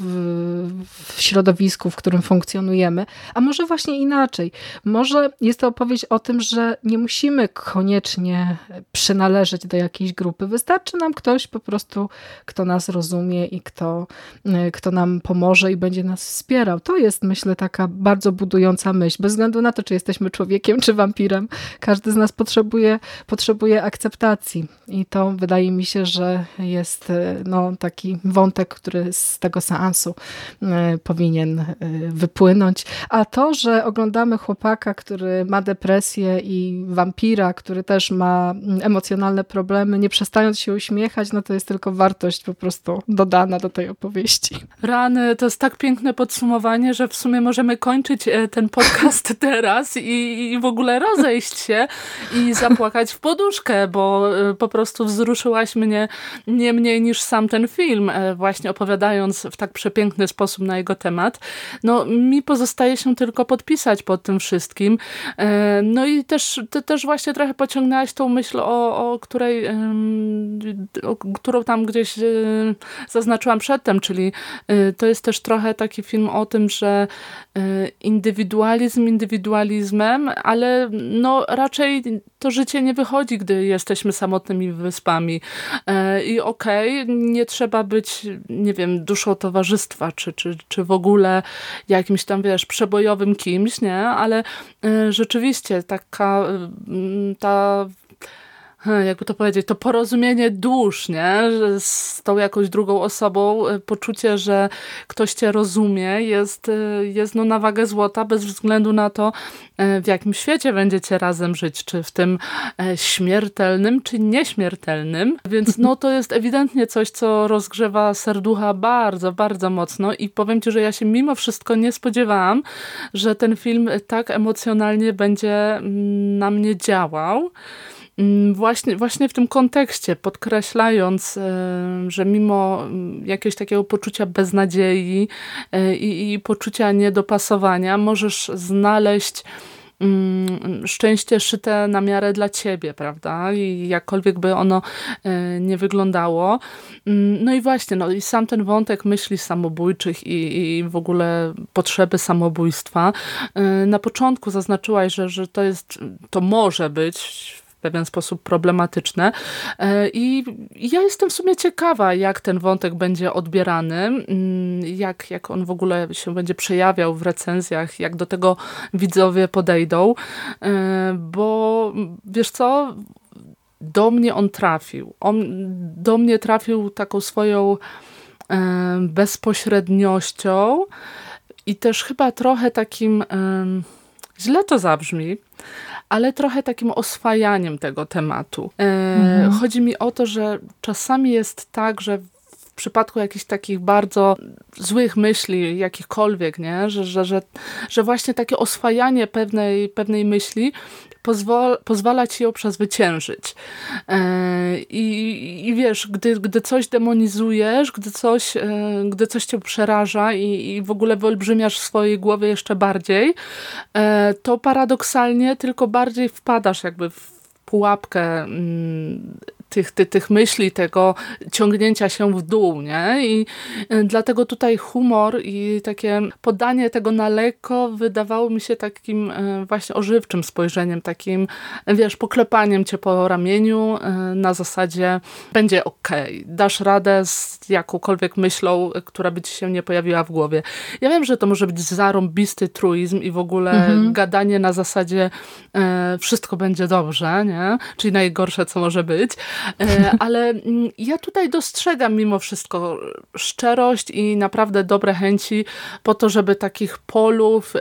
w środowisku, w którym funkcjonujemy. A może właśnie inaczej. Może jest to opowieść o tym, że nie musimy koniecznie przynależeć do jakiejś grupy. Wystarczy nam ktoś po prostu, kto nas rozumie i kto, kto nam pomoże i będzie nas wspierał. To jest, myślę, taka bardzo budująca myśl. Bez względu na to, czy jesteśmy człowiekiem, czy wampirem, każdy z nas potrzebuje, potrzebuje akceptacji. I to wydaje mi się, że jest no, taki wątek, który z tego seansu e, powinien e, wypłynąć. A to, że oglądamy chłopaka, który ma depresję i wampira, który też ma mm, emocjonalne problemy, nie przestając się uśmiechać, no to jest tylko wartość po prostu dodana do tej opowieści. Rany, to jest tak piękne podsumowanie, że w sumie możemy kończyć e, ten podcast teraz i, i w ogóle rozejść się i zapłakać w poduszkę, bo po prostu wzruszyłaś mnie nie mniej niż sam ten film, właśnie opowiadając w tak przepiękny sposób na jego temat. No mi pozostaje się tylko podpisać pod tym wszystkim. E, no i też, ty też właśnie trochę pociągnęłaś tą myśl, o, o której, o, którą tam gdzieś e, zaznaczyłam przedtem, czyli e, to jest też trochę taki film o tym, że indywidualizm indywidualizmem, ale no raczej to życie nie wychodzi, gdy jesteśmy samotnymi wyspami. I okej, okay, nie trzeba być, nie wiem, duszą towarzystwa, czy, czy, czy w ogóle jakimś tam, wiesz, przebojowym kimś, nie? Ale y, rzeczywiście taka y, ta jakby to powiedzieć, to porozumienie dusz, nie? Z tą jakąś drugą osobą, y, poczucie, że ktoś cię rozumie, jest, jest no na wagę złota, bez względu na to, w jakim świecie będziecie razem żyć, czy w tym śmiertelnym, czy nieśmiertelnym. Więc no to jest ewidentnie coś, co rozgrzewa serducha bardzo, bardzo mocno i powiem ci, że ja się mimo wszystko nie spodziewałam, że ten film tak emocjonalnie będzie mm, na mnie działał. Mm, właśnie, właśnie w tym kontekście, podkreślając, e, że mimo mm, jakiegoś takiego poczucia beznadziei e, i, i poczucia niedopasowania możesz znaleźć mm, szczęście szyte na miarę dla ciebie, prawda? I jakkolwiek by ono e, nie wyglądało. No i właśnie, no i sam ten wątek myśli samobójczych i, i w ogóle potrzeby samobójstwa. Na początku zaznaczyłaś, że, że to jest, to może być pewien sposób problematyczne. I ja jestem w sumie ciekawa, jak ten wątek będzie odbierany, mm, jak, jak on w ogóle się będzie przejawiał w recenzjach, jak do tego widzowie podejdą, e, bo wiesz co, do mnie on trafił. On do mnie trafił taką swoją e, bezpośredniością i też chyba trochę takim, źle to zabrzmi, ale trochę takim oswajaniem tego tematu. E, mhm. Chodzi mi o to, że czasami jest tak, że w przypadku jakichś takich bardzo złych myśli, jakichkolwiek, nie? Że, że, że, że właśnie takie oswajanie pewnej, pewnej myśli pozwol, pozwala ci ją przezwyciężyć. E, i, I wiesz, gdy, gdy coś demonizujesz, gdy coś, e, gdy coś cię przeraża i, i w ogóle wyolbrzymiasz w swojej głowie jeszcze bardziej, e, to paradoksalnie tylko bardziej wpadasz jakby w pułapkę mm, tych, tych, tych myśli, tego ciągnięcia się w dół, nie? I y, dlatego tutaj humor i takie podanie tego na lekko wydawało mi się takim y, właśnie ożywczym spojrzeniem, takim, wiesz, poklepaniem cię po ramieniu y, na zasadzie będzie ok, dasz radę z jakąkolwiek myślą, która by ci się nie pojawiła w głowie. Ja wiem, że to może być zarąbisty truizm i w ogóle mhm. gadanie na zasadzie wszystko będzie dobrze, nie? Czyli najgorsze, co może być, ale mm, ja tutaj dostrzegam mimo wszystko szczerość i naprawdę dobre chęci po to, żeby takich polów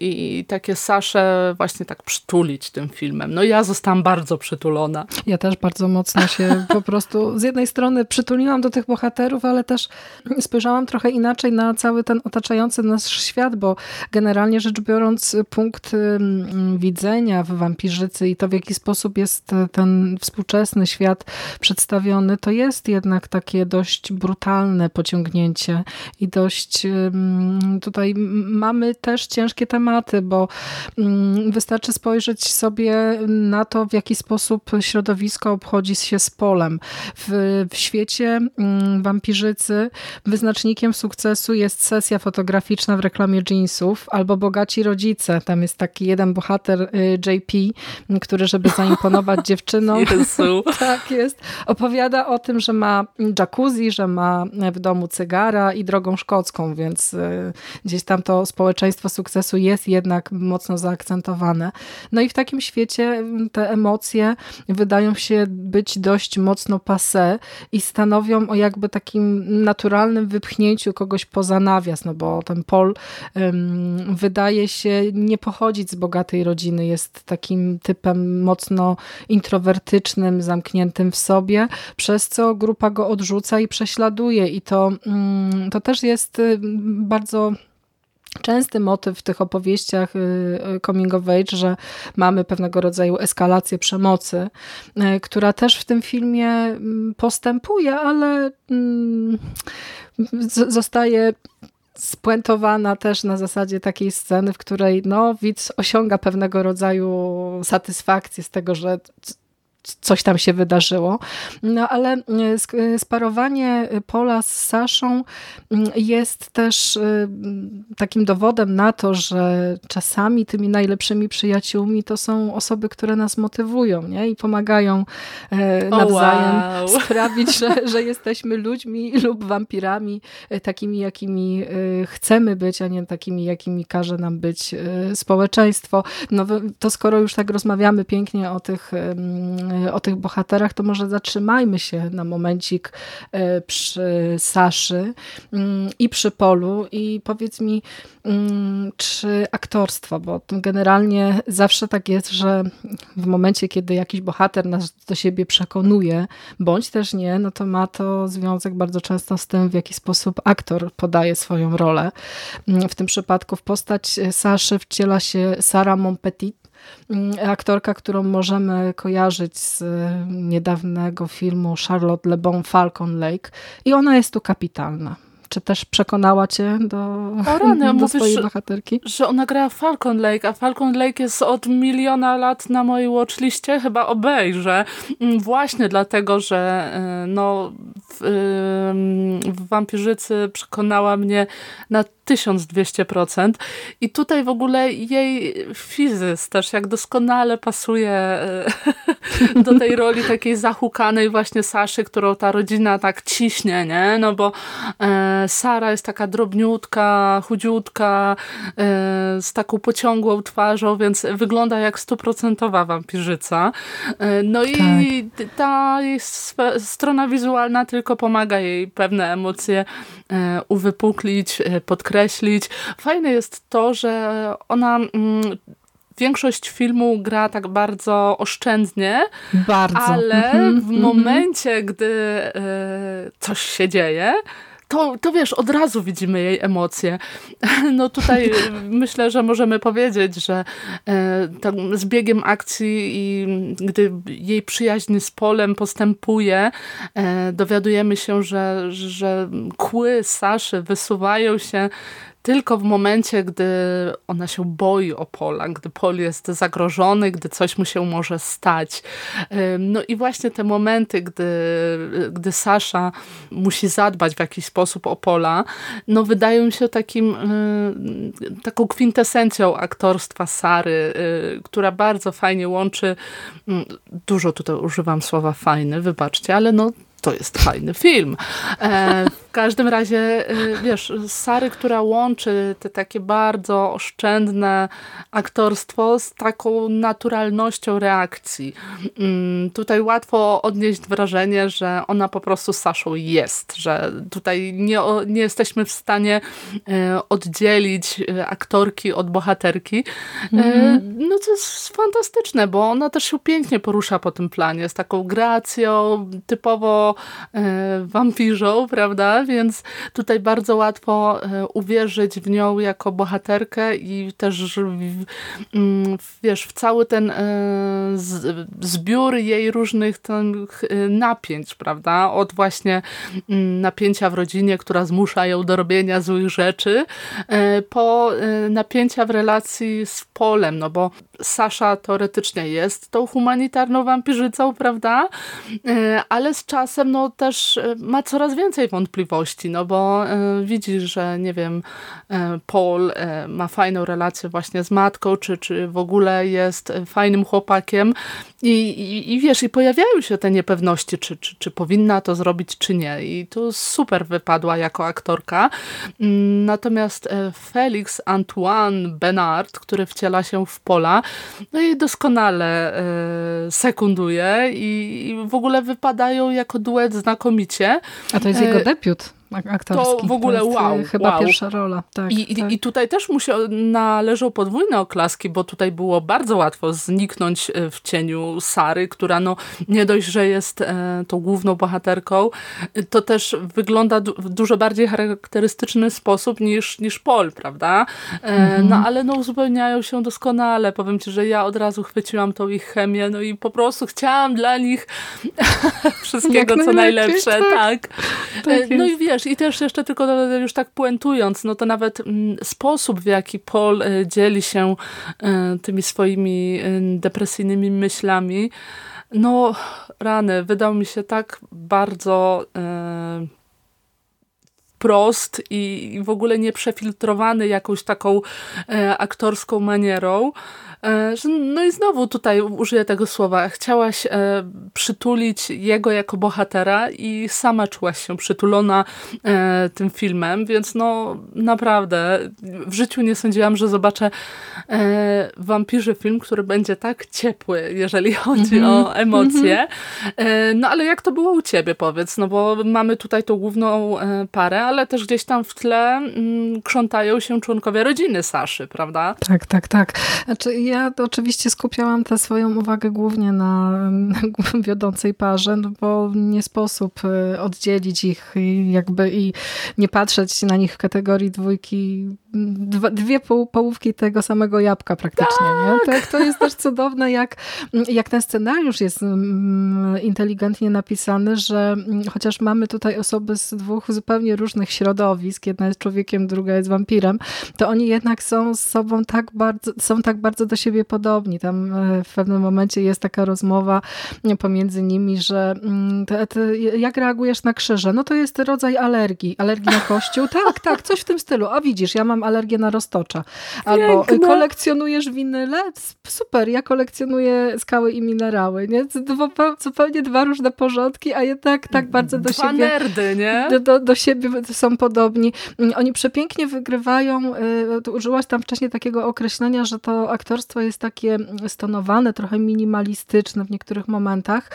i takie Sasze właśnie tak przytulić tym filmem. No ja zostałam bardzo przytulona. Ja też bardzo mocno się po prostu z jednej strony przytuliłam do tych bohaterów, ale też spojrzałam trochę inaczej na cały ten otaczający nas świat, bo generalnie rzecz biorąc punkt widzenia w wampirzycy i to w jaki sposób jest ten współczesny świat przedstawiony, to jest jednak takie dość brutalne pociągnięcie i dość tutaj mamy też ciężkie tematy, bo wystarczy spojrzeć sobie na to, w jaki sposób środowisko obchodzi się z polem. W, w świecie wampirzycy wyznacznikiem sukcesu jest sesja fotograficzna w reklamie jeansów albo bogaci rodzice. Tam jest taki jeden bohater y, JP, który żeby zaimponować dziewczynom, tak jest, opowiada o tym, że ma jacuzzi, że ma w domu cygara i drogą szkocką, więc y, gdzieś tam to społeczeństwo sukcesu jest jednak mocno zaakcentowane. No i w takim świecie te emocje wydają się być dość mocno passe i stanowią o jakby takim naturalnym wypchnięciu kogoś poza nawias, no bo ten Paul um, wydaje się nie pochodzić z bogatej rodziny, jest takim typem mocno introwertycznym, zamkniętym w sobie, przez co grupa go odrzuca i prześladuje. I to, um, to też jest y, bardzo częsty motyw w tych opowieściach y, y, coming of age, że mamy pewnego rodzaju eskalację przemocy, y, która też w tym filmie mm, postępuje, ale mm, zostaje spuentowana też na zasadzie takiej sceny, w której no, widz osiąga pewnego rodzaju satysfakcję z tego, że coś tam się wydarzyło. No ale e, e, sparowanie Pola z Saszą mm, jest też e, takim dowodem na to, że czasami tymi najlepszymi przyjaciółmi to są osoby, które nas motywują nie? i pomagają nawzajem oh, wow. sprawić, że, że jesteśmy ludźmi lub wampirami takimi, jakimi chcemy być, a nie takimi, jakimi każe nam być społeczeństwo. No to skoro już tak rozmawiamy pięknie o tych o tych bohaterach, to może zatrzymajmy się na momencik e, przy Saszy mm, i przy Polu i powiedz mi, mm, czy aktorstwo, bo generalnie zawsze tak jest, że w momencie, kiedy jakiś bohater nas do siebie przekonuje, bądź też nie, no to ma to związek bardzo często z tym, w jaki sposób aktor podaje swoją rolę. Mm, w tym przypadku w postać Saszy wciela się Sara Monpetit, Mm, aktorka, którą możemy kojarzyć z niedawnego filmu Charlotte Le Bon Falcon Lake i ona jest tu kapitalna. Czy też przekonała cię do, o rany, do mówisz, swojej bohaterki? Że ona gra Falcon Lake, a Falcon Lake jest od miliona lat na mojej watchliście. Chyba obejrzę. Mm, właśnie dlatego, że y, no, w, w Wampirzycy przekonała mnie na 1200%. I tutaj w ogóle jej fizys też jak doskonale pasuje e, do tej roli takiej zahukanej właśnie Saszy, którą ta rodzina tak ciśnie, nie? No bo e, Sara jest taka drobniutka, chudziutka, e, z taką pociągłą twarzą, więc wygląda jak stuprocentowa wampirzyca. No i tak. ta jej strona wizualna tylko pomaga jej pewne emocje uwypuklić, podkreślić podkreślić. Fajne jest to, że ona mm, większość filmu gra tak bardzo oszczędnie, bardzo. ale mm -hmm, w momencie, gdy y, coś się dzieje, to, to wiesz, od razu widzimy jej emocje. No tutaj myślę, że możemy powiedzieć, że e, z biegiem akcji i gdy jej przyjaźń z Polem postępuje, e, dowiadujemy się, że, że kły Saszy wysuwają się tylko w momencie, gdy ona się boi o Pola, gdy Pol jest zagrożony, gdy coś mu się może stać. No i właśnie te momenty, gdy, gdy Sasza musi zadbać w jakiś sposób o Pola, no wydają się takim, taką kwintesencją aktorstwa Sary, y, która bardzo fajnie łączy, mm, dużo tutaj używam słowa fajny, wybaczcie, ale no to jest fajny film. W każdym razie, y, wiesz, Sary, która łączy te takie bardzo oszczędne aktorstwo z taką naturalnością reakcji. Mm, tutaj łatwo odnieść wrażenie, że ona po prostu Saszą jest, że tutaj nie, nie jesteśmy w stanie y, oddzielić y, aktorki od bohaterki. Mm. No to jest fantastyczne, bo ona też się pięknie porusza po tym planie, z taką gracją, typowo wampirzą, prawda? Więc tutaj bardzo łatwo e, uwierzyć w nią jako bohaterkę i też mm, wiesz, w cały ten e, zbiór jej różnych e, napięć, prawda? Od właśnie mm, napięcia w rodzinie, która zmusza ją do robienia złych rzeczy, po napięcia w relacji z Polem, no bo Sasza teoretycznie jest tą humanitarną wampirzycą, prawda? Ale z czasem no też ma coraz więcej wątpliwości, no bo y, widzi, że nie wiem, Paul ma fajną relację właśnie z matką, czy, czy w ogóle jest fajnym chłopakiem i, i, i wiesz, i pojawiają się te niepewności, czy, czy, czy powinna to zrobić, czy nie. I tu super wypadła jako aktorka. Mm, natomiast Felix Antoine Benard, który wciela się w Pola, no i doskonale sekunduje i, i w ogóle wypadają jako duet znakomicie. A to jest jego debiut aktorski. To w ogóle to wow. Chyba wow. pierwsza rola. Tak, I, tak. I tutaj też mu się należą podwójne oklaski, bo tutaj było bardzo łatwo zniknąć e, w cieniu Sary, która no nie dość, że jest e, tą główną bohaterką, to też wygląda w dużo bardziej charakterystyczny sposób niż, niż Paul, prawda? E, mhm. No ale no uzupełniają się doskonale. Powiem ci, że ja od razu chwyciłam tą ich chemię, no i po prostu chciałam dla nich wszystkiego, co najlepsze. Tak. tak. tak no i wiesz, i też jeszcze tylko już tak puentując, no to nawet mm, sposób, w jaki Paul e, dzieli się e, tymi swoimi e, depresyjnymi myślami, no rany, wydał mi się tak bardzo prost i w ogóle nieprzefiltrowany jakąś taką aktorską manierą, E, no i znowu tutaj użyję tego słowa. Chciałaś e, przytulić jego jako bohatera i sama czułaś się przytulona e, tym filmem, więc no naprawdę w życiu nie sądziłam, że zobaczę wampirzy film, który będzie tak ciepły, jeżeli chodzi mm -hmm. o emocje. Mm -hmm. No ale jak to było u ciebie, powiedz? No bo mamy tutaj tą główną parę, ale też gdzieś tam w tle mm, krzątają się członkowie rodziny Saszy, prawda? Tak, tak, tak. Znaczy ja oczywiście skupiałam tę swoją uwagę głównie na, wiodącej parze, no bo nie sposób y, oddzielić ich i jakby i nie patrzeć na nich w kategorii dwójki, dwie pół, połówki tego samego jabłka praktycznie. Tak. Nie? To, to jest też cudowne, jak, jak ten scenariusz jest mm, inteligentnie napisany, że mm, chociaż mamy tutaj osoby z dwóch zupełnie różnych środowisk, jedna jest człowiekiem, druga jest wampirem, to oni jednak są z sobą tak bardzo, są tak bardzo do siebie podobni. Tam e, w pewnym momencie jest taka rozmowa pomiędzy nimi, że mm, te, te, jak reagujesz na krzyże? No to jest rodzaj alergii. Alergii na kościół? Tak, tak, coś w tym stylu. A widzisz, ja mam alergię na roztocza. Albo Piękne. kolekcjonujesz winyle? Super, ja kolekcjonuję skały i minerały. Nie? Zupełnie dwa różne porządki, a jednak tak bardzo do Dwa siebie... nerdy, nie? Do, do, do siebie są podobni. Oni przepięknie wygrywają. Y, użyłaś tam wcześniej takiego określenia, że to aktorstwo jest takie stonowane, trochę minimalistyczne w niektórych momentach.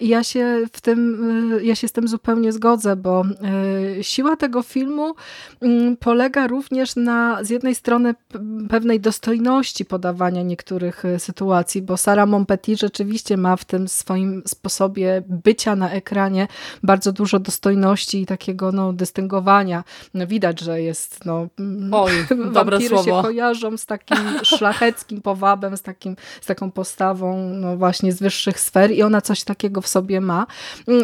I ja się w tym, ja się z tym zupełnie zgodzę, bo e, siła tego filmu mm, polega również na z jednej strony pewnej dostojności podawania niektórych e, sytuacji, bo Sara Monpetit rzeczywiście ma w tym swoim sposobie bycia na ekranie bardzo dużo dostojności i takiego no, dystyngowania. No, widać, że jest no, Oj, dobre słowo. się kojarzą z takim szlacheckim powodem wabem, z, takim, z taką postawą no właśnie z wyższych sfer i ona coś takiego w sobie ma.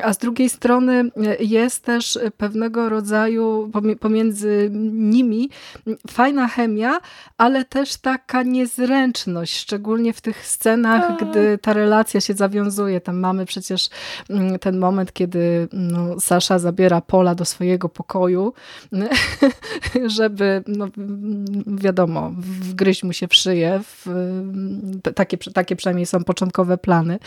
A z drugiej strony e, jest też pewnego rodzaju pomiędzy nimi fajna chemia, ale też taka niezręczność, szczególnie w tych scenach, tak. gdy ta relacja się zawiązuje. Tam mamy przecież mm, ten moment, kiedy no, Sasza zabiera Pola do swojego pokoju, żeby, no, wiadomo, wgryźć mu się w szyję, w, takie, takie przynajmniej są początkowe plany.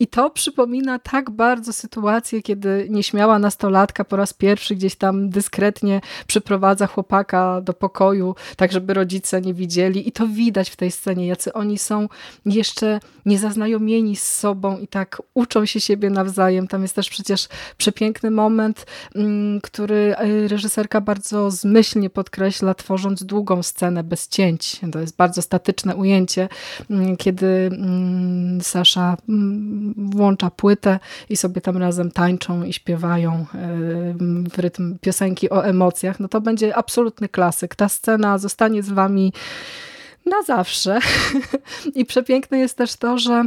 I to przypomina tak bardzo sytuację, kiedy nieśmiała nastolatka po raz pierwszy gdzieś tam dyskretnie przyprowadza chłopaka do pokoju, tak żeby rodzice nie widzieli i to widać w tej scenie, jacy oni są jeszcze niezaznajomieni z sobą i tak uczą się siebie nawzajem. Tam jest też przecież przepiękny moment, mm, który e, reżyserka bardzo zmyślnie podkreśla, tworząc długą scenę bez cięć. To jest bardzo statyczne ujęcie, mm, kiedy mm, Sasza włącza płytę i sobie tam razem tańczą i śpiewają e, w rytm piosenki o emocjach. No to będzie absolutny klasyk. Ta scena zostanie z wami na zawsze. I przepiękne jest też to, że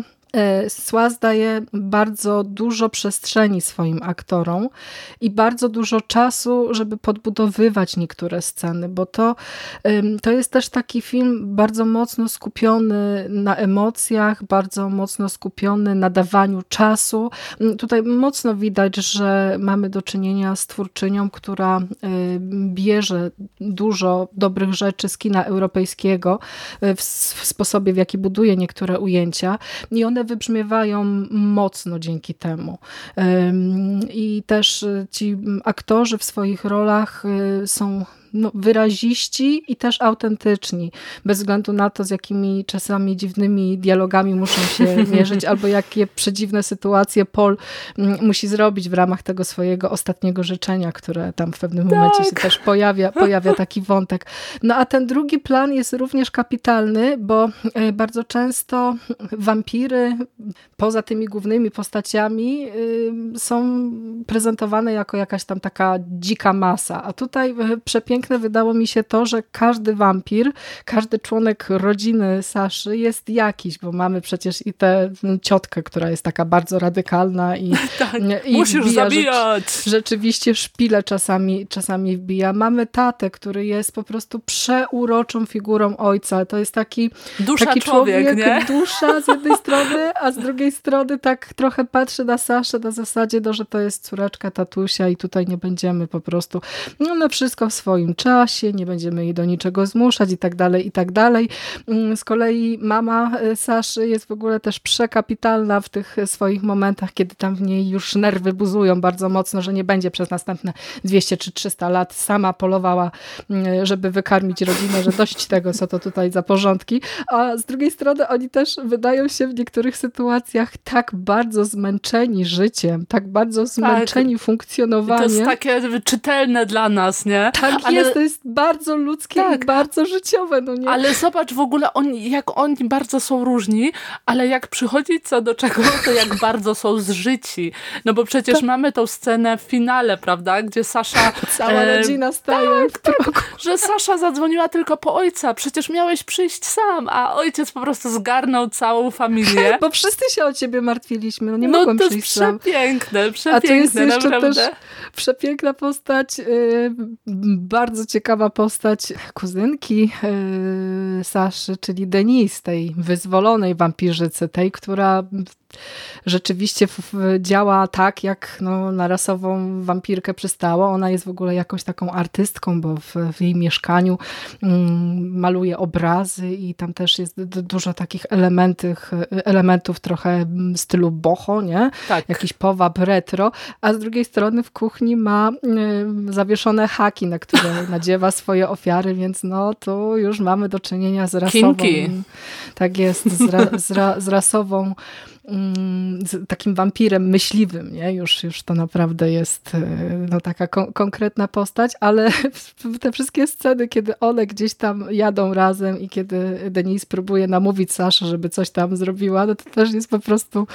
Słaz daje bardzo dużo przestrzeni swoim aktorom i bardzo dużo czasu, żeby podbudowywać niektóre sceny, bo to, to jest też taki film bardzo mocno skupiony na emocjach, bardzo mocno skupiony na dawaniu czasu. Mm, tutaj mocno widać, że mamy do czynienia z twórczynią, która e, bierze dużo dobrych rzeczy z kina europejskiego e, w sposobie, w jaki buduje niektóre ujęcia i one one wybrzmiewają mocno dzięki temu. I też ci aktorzy w swoich rolach y, są no, wyraziści i też autentyczni, bez względu na to, z jakimi czasami dziwnymi dialogami muszą się mierzyć, albo jakie przedziwne sytuacje Paul mm, musi zrobić w ramach tego swojego ostatniego życzenia, które tam w pewnym tak. momencie się też pojawia, pojawia taki wątek. No a ten drugi plan jest również kapitalny, bo e, bardzo często wampiry, poza tymi głównymi postaciami, y, są prezentowane jako jakaś tam taka dzika masa, a tutaj e, przepięknie piękne wydało mi się to, że każdy wampir, każdy członek rodziny Saszy jest jakiś, bo mamy przecież i tę ciotkę, która jest taka bardzo radykalna i, tak, i musisz zabijać. Rzecz, rzeczywiście szpile czasami, czasami wbija. Mamy tatę, który jest po prostu przeuroczą figurą ojca. To jest taki, dusza taki człowiek, człowiek, nie? dusza z jednej strony, a z drugiej strony tak trochę patrzy na Saszę na zasadzie, no, że to jest córeczka tatusia i tutaj nie będziemy po prostu, no, na wszystko w swoim swoim czasie, nie będziemy jej do niczego zmuszać i tak dalej, i tak dalej. Mm, z kolei mama e, Saszy jest w ogóle też przekapitalna w tych swoich momentach, kiedy tam w niej już nerwy buzują bardzo mocno, że nie będzie przez następne 200 czy 300 lat sama polowała, mm, żeby wykarmić rodzinę, że dość tego, co to tutaj za porządki. A z drugiej strony oni też wydają się w niektórych sytuacjach tak bardzo zmęczeni życiem, tak bardzo zmęczeni tak. funkcjonowaniem. To jest takie czytelne dla nas, nie? Tak ale... jest, to jest bardzo ludzkie tak. i bardzo życiowe. No nie? Ale zobacz w ogóle, oni, jak oni bardzo są różni, ale jak przychodzi co do czego, to jak bardzo są zżyci. No bo przecież tak. mamy tą scenę w finale, prawda, gdzie Sasza... Cała e, rodzina staje tak, tak, że Sasza zadzwoniła tylko po ojca. Przecież miałeś przyjść sam, a ojciec po prostu zgarnął całą familię. bo wszyscy się o ciebie martwiliśmy. No nie no, mogłem to przyjść sam. przepiękne, przepiękne, A to jest jeszcze naprawdę. też przepiękna postać, yy, bardzo ciekawa postać kuzynki yy, Saszy, czyli Denise, tej wyzwolonej wampirzycy, tej, która rzeczywiście działa tak, jak no, na rasową wampirkę przystało. Ona jest w ogóle jakąś taką artystką, bo w, w jej mieszkaniu mm, maluje obrazy i tam też jest dużo takich elementów, elementów trochę stylu boho, nie? Tak. Jakiś powab retro, a z drugiej strony w kuchni ma y, zawieszone haki, na które nadziewa swoje ofiary, więc no tu już mamy do czynienia z rasową. Kinki. Tak jest, z, ra, z, ra, z rasową takim wampirem myśliwym, nie? Już, już to naprawdę jest e, no, taka kon konkretna postać, ale te wszystkie sceny, kiedy one gdzieś tam jadą razem i kiedy Denise próbuje namówić Saszę, żeby coś tam zrobiła, no to też jest po prostu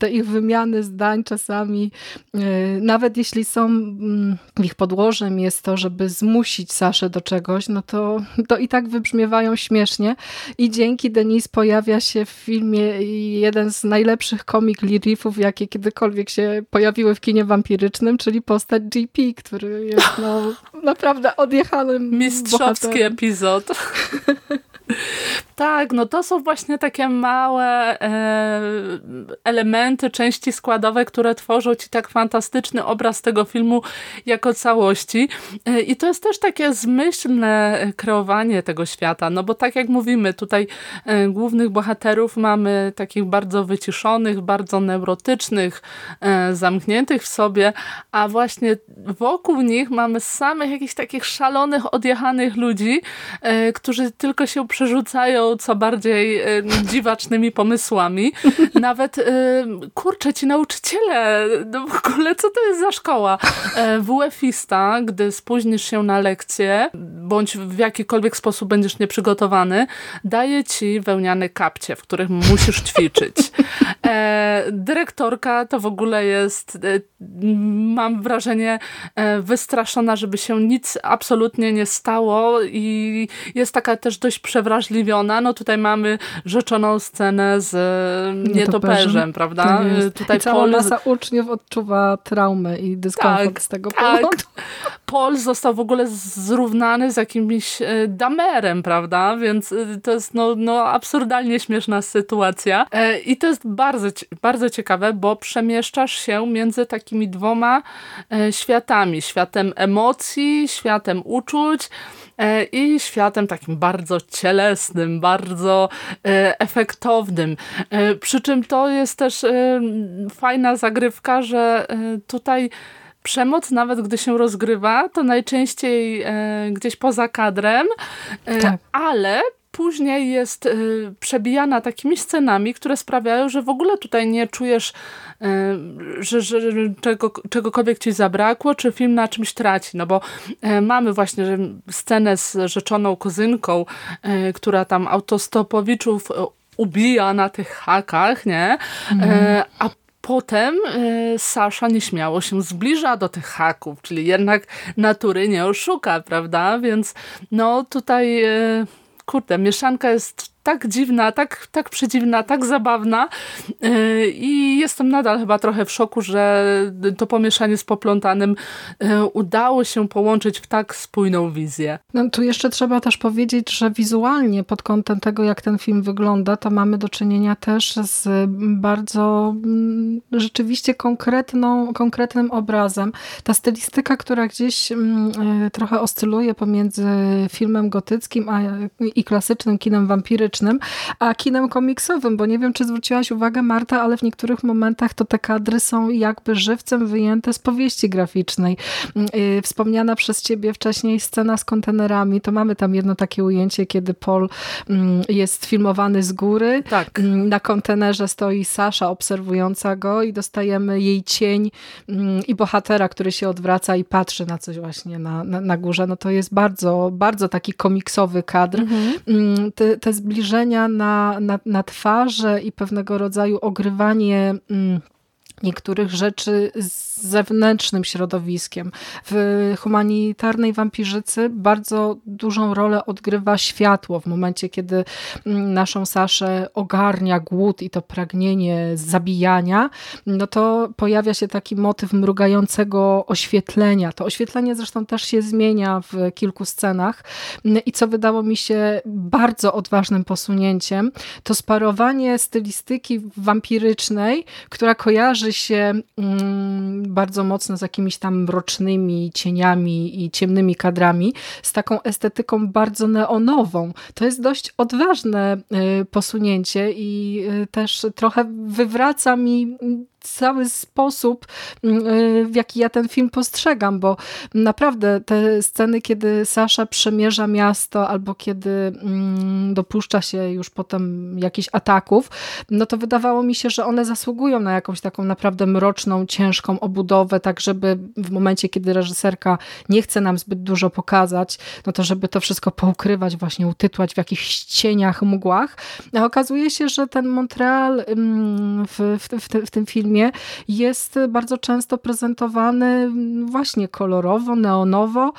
te ich wymiany zdań czasami, e, nawet jeśli są mm, ich podłożem jest to, żeby zmusić Saszę do czegoś, no to, to i tak wybrzmiewają śmiesznie i dzięki Denise pojawia się w filmie jeden z najlepszych najlepszych comic reliefów, jakie kiedykolwiek się pojawiły w kinie wampirycznym, czyli postać GP, który jest no, naprawdę odjechanym Mistrzowski bohaterem. epizod. Tak, no to są właśnie takie małe e, elementy, części składowe, które tworzą ci tak fantastyczny obraz tego filmu jako całości. E, I to jest też takie zmyślne kreowanie tego świata, no bo tak jak mówimy, tutaj e, głównych bohaterów mamy takich bardzo wyciszonych, bardzo neurotycznych, e, zamkniętych w sobie, a właśnie wokół nich mamy samych jakichś takich szalonych, odjechanych ludzi, e, którzy tylko się przerzucają co bardziej dziwacznymi pomysłami. Nawet, kurczę, ci nauczyciele, no w ogóle co to jest za szkoła? E, WF-ista, gdy spóźnisz się na lekcję, bądź w jakikolwiek sposób będziesz nieprzygotowany, daje ci wełniane kapcie, w których musisz ćwiczyć. E, dyrektorka to w ogóle jest, e, mam wrażenie, wystraszona, żeby się nic absolutnie nie stało i jest taka też dość przewrażliwiona. No tutaj mamy rzeczoną scenę z nietoperzem, prawda? Tak tutaj I cała Paul... masa uczniów odczuwa traumę i dyskomfort tak, z tego tak. powodu. Paul został w ogóle zrównany z jakimś e, damerem, prawda? Więc e, to jest no, no absurdalnie śmieszna sytuacja. E, I to jest bardzo, bardzo ciekawe, bo przemieszczasz się między takimi dwoma światami. Światem emocji, światem uczuć, E, i światem takim bardzo cielesnym, bardzo e, efektownym. E, przy czym to jest też fajna zagrywka, że tutaj przemoc, nawet gdy się rozgrywa, to najczęściej gdzieś poza kadrem, tak. ale później jest y, przebijana takimi scenami, które sprawiają, że w ogóle tutaj nie czujesz, y, że, że, czego, czegokolwiek ci zabrakło, czy film na czymś traci. No bo y, mamy właśnie scenę z rzeczoną kuzynką, która tam autostopowiczów ubija na tych hakach, nie? Mhm. A potem Sasza nieśmiało się zbliża do tych haków, czyli jednak natury nie oszuka, prawda? Więc no tutaj kurde, mieszanka jest tak dziwna, tak, tak przedziwna, tak zabawna yy, i jestem nadal chyba trochę w szoku, że to pomieszanie z poplątanym yy, udało się połączyć w tak spójną wizję. No tu jeszcze trzeba też powiedzieć, że wizualnie pod kątem tego, jak ten film wygląda, to mamy do czynienia też z bardzo mm, rzeczywiście konkretną, konkretnym obrazem. Ta stylistyka, która gdzieś mm, yy, trochę oscyluje pomiędzy filmem gotyckim a, i klasycznym kinem wampirycznym, a kinem komiksowym, bo nie wiem, czy zwróciłaś uwagę, Marta, ale w niektórych momentach to te kadry są jakby żywcem wyjęte z powieści graficznej. Mm, y, wspomniana przez ciebie wcześniej scena z kontenerami, to mamy tam jedno takie ujęcie, kiedy Paul mm, jest filmowany z góry. Tak. Mm, na kontenerze stoi Sasza obserwująca go i dostajemy jej cień i bohatera, który się odwraca i patrzy na coś właśnie na, na, na górze. No to jest bardzo, bardzo taki komiksowy kadr. Mhm. Te, te zbliżenia spojrzenia na, na, na twarze i pewnego rodzaju ogrywanie mm, niektórych rzeczy z zewnętrznym środowiskiem. W humanitarnej wampirzycy bardzo dużą rolę odgrywa światło w momencie, kiedy mm, naszą Saszę ogarnia głód i to pragnienie zabijania, no to pojawia się taki motyw mrugającego oświetlenia. To oświetlenie zresztą też się zmienia w kilku scenach i co wydało mi się bardzo odważnym posunięciem, to sparowanie stylistyki wampirycznej, która kojarzy się mm, bardzo mocno z jakimiś tam mrocznymi cieniami i ciemnymi kadrami, z taką estetyką bardzo neonową. To jest dość odważne y, posunięcie i y, też trochę wywraca mi cały sposób, mm, y, w jaki ja ten film postrzegam, bo naprawdę te sceny, kiedy Sasza przemierza miasto albo kiedy mm, dopuszcza się już potem jakichś ataków, no to wydawało mi się, że one zasługują na jakąś taką naprawdę mroczną, ciężką obudowę, tak żeby w momencie, kiedy reżyserka nie chce nam zbyt dużo pokazać, no to żeby to wszystko poukrywać, właśnie utytłać w jakichś cieniach, mgłach. A okazuje się, że ten Montreal mm, w, w, w, w tym filmie filmie jest bardzo często prezentowany właśnie kolorowo, neonowo,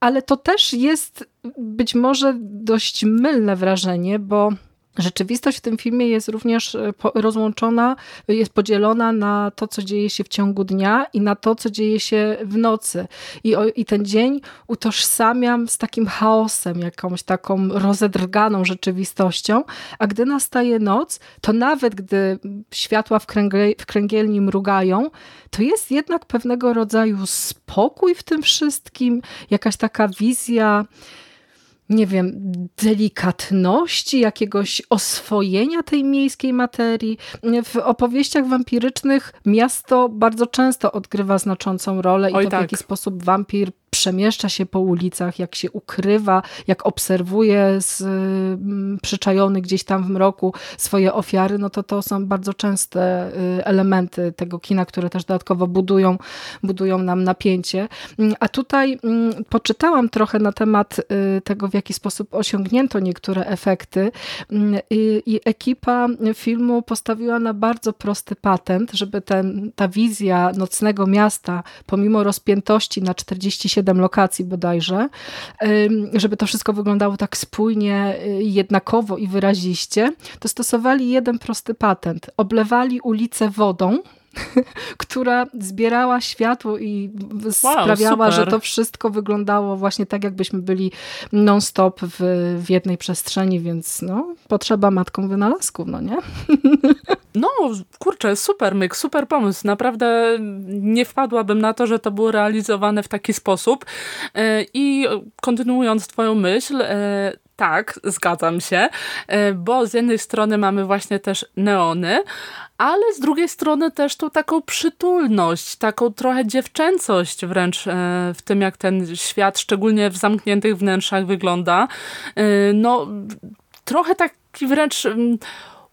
ale to też jest być może dość mylne wrażenie, bo Rzeczywistość w tym filmie jest również e, rozłączona, jest podzielona na to, co dzieje się w ciągu dnia i na to, co dzieje się w nocy. I, i ten dzień utożsamiam z takim chaosem, jakąś taką rozedrganą rzeczywistością, a gdy nastaje noc, to nawet gdy światła w, kręgle, w kręgielni mrugają, to jest jednak pewnego rodzaju spokój w tym wszystkim, jakaś taka wizja nie wiem, delikatności, jakiegoś oswojenia tej miejskiej materii. W opowieściach wampirycznych miasto bardzo często odgrywa znaczącą rolę Oj, i to tak. w jaki sposób wampir przemieszcza się po ulicach, jak się ukrywa, jak obserwuje z, mm, przyczajony gdzieś tam w mroku swoje ofiary, no to to są bardzo częste y, elementy tego kina, które też dodatkowo budują, budują nam napięcie. Mm, a tutaj mm, poczytałam trochę na temat y, tego, w jaki sposób osiągnięto niektóre efekty i, i ekipa filmu postawiła na bardzo prosty patent, żeby ten, ta wizja nocnego miasta, pomimo rozpiętości na 47 siedem lokacji bodajże, żeby to wszystko wyglądało tak spójnie, y, jednakowo i wyraziście, to stosowali jeden prosty patent. Oblewali ulicę wodą, która zbierała światło i sprawiała, wow, że to wszystko wyglądało właśnie tak, jakbyśmy byli non-stop w, w jednej przestrzeni, więc no, potrzeba matką wynalazków, no nie? No, kurczę, super myk, super pomysł. Naprawdę nie wpadłabym na to, że to było realizowane w taki sposób. E, I kontynuując twoją myśl, e, tak, zgadzam się, e, bo z jednej strony mamy właśnie też neony, ale z drugiej strony też tą taką przytulność, taką trochę dziewczęcość wręcz w tym, jak ten świat, szczególnie w zamkniętych wnętrzach wygląda. No, trochę taki wręcz mm,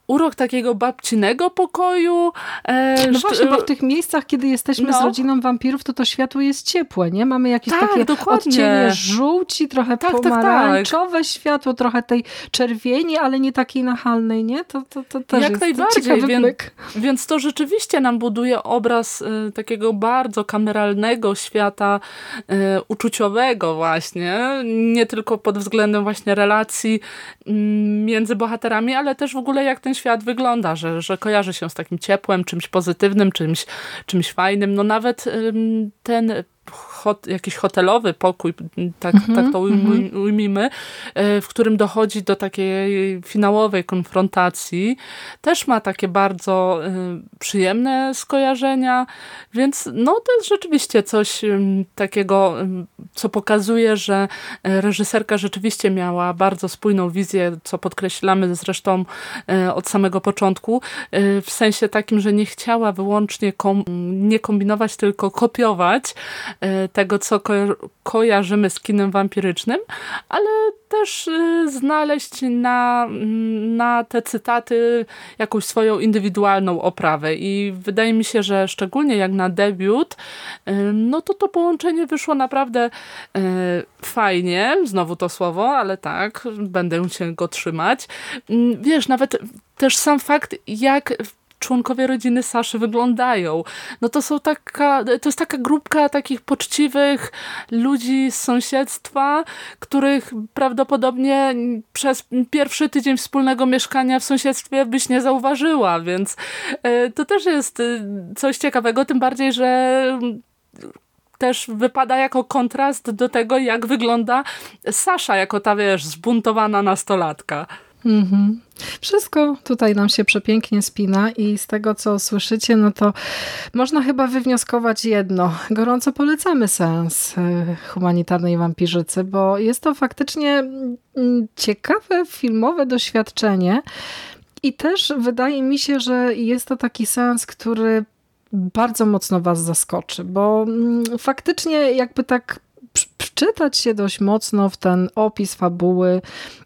urok takiego babcinego pokoju. E, no właśnie, bo w tych miejscach, kiedy jesteśmy no. z rodziną wampirów, to to światło jest ciepłe, nie? Mamy jakieś tak, takie dokładnie. odcienie żółci, trochę tak, pomarańczowe tak, tak. światło, trochę tej czerwieni, ale nie takiej nachalnej, nie? To, to, to też Jak jest najbardziej, więc, więc to rzeczywiście nam buduje obraz y, takiego bardzo kameralnego świata y, uczuciowego właśnie, nie tylko pod względem właśnie relacji y, między bohaterami, ale też w ogóle jak ten świat wygląda, że, że kojarzy się z takim ciepłem, czymś pozytywnym, czymś, czymś fajnym. No nawet ten hot, jakiś hotelowy pokój, tak, mm -hmm, tak to mm -hmm. ujmijmy, e, w którym dochodzi do takiej finałowej konfrontacji, też ma takie bardzo e, przyjemne skojarzenia, więc no to jest rzeczywiście coś takiego, co pokazuje, że e, reżyserka rzeczywiście miała bardzo spójną wizję, co podkreślamy zresztą od samego początku, w sensie takim, że nie chciała wyłącznie kom nie kombinować, tylko kopiować tego, co ko kojarzymy z kinem wampirycznym, ale też y, znaleźć na, na te cytaty jakąś swoją indywidualną oprawę i wydaje mi się, że szczególnie jak na debiut, y, no to to połączenie wyszło naprawdę y, fajnie, znowu to słowo, ale tak, będę się go trzymać. Wiesz, nawet też sam fakt, jak członkowie rodziny Saszy wyglądają. No to są taka, to jest taka grupka takich poczciwych ludzi z sąsiedztwa, których prawdopodobnie przez pierwszy tydzień wspólnego mieszkania w sąsiedztwie byś nie zauważyła, więc e, to też jest e, coś ciekawego, tym bardziej, że też wypada jako kontrast do tego, jak wygląda Sasza, jako ta, wiesz, zbuntowana nastolatka. Mhm. Wszystko tutaj nam się przepięknie spina i z tego, co słyszycie, no to można chyba wywnioskować jedno. Gorąco polecamy sens e, humanitarnej wampirzycy, bo jest to faktycznie mm, ciekawe filmowe doświadczenie i też wydaje mi się, że jest to taki sens, który bardzo mocno was zaskoczy, bo mm, faktycznie jakby tak wczytać się dość mocno w ten opis fabuły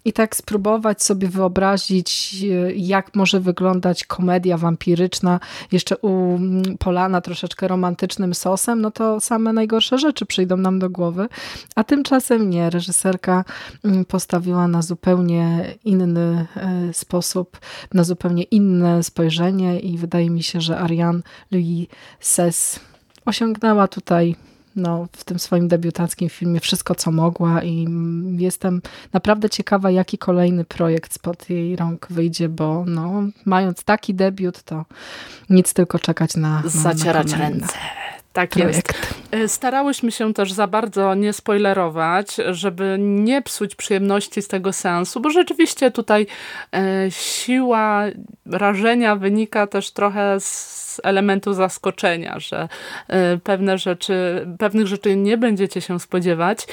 i tak spróbować sobie wyobrazić, e, jak może wyglądać komedia wampiryczna, jeszcze u mm, Polana troszeczkę romantycznym sosem, no to same najgorsze rzeczy przyjdą nam do głowy. A tymczasem nie, reżyserka mm, postawiła na zupełnie inny e, sposób, na zupełnie inne spojrzenie i wydaje mi się, że Ariane Louis Ses osiągnęła tutaj no, w tym swoim debiutanckim filmie wszystko, co mogła i jestem naprawdę ciekawa, jaki kolejny projekt spod jej rąk wyjdzie, bo no, mając taki debiut, to nic tylko czekać na, na Zacierać na ręce. Tak projekt. jest. Starałyśmy się też za bardzo nie spoilerować, żeby nie psuć przyjemności z tego seansu, bo rzeczywiście tutaj e, siła rażenia wynika też trochę z elementu zaskoczenia, że e, pewne rzeczy, pewnych rzeczy nie będziecie się spodziewać.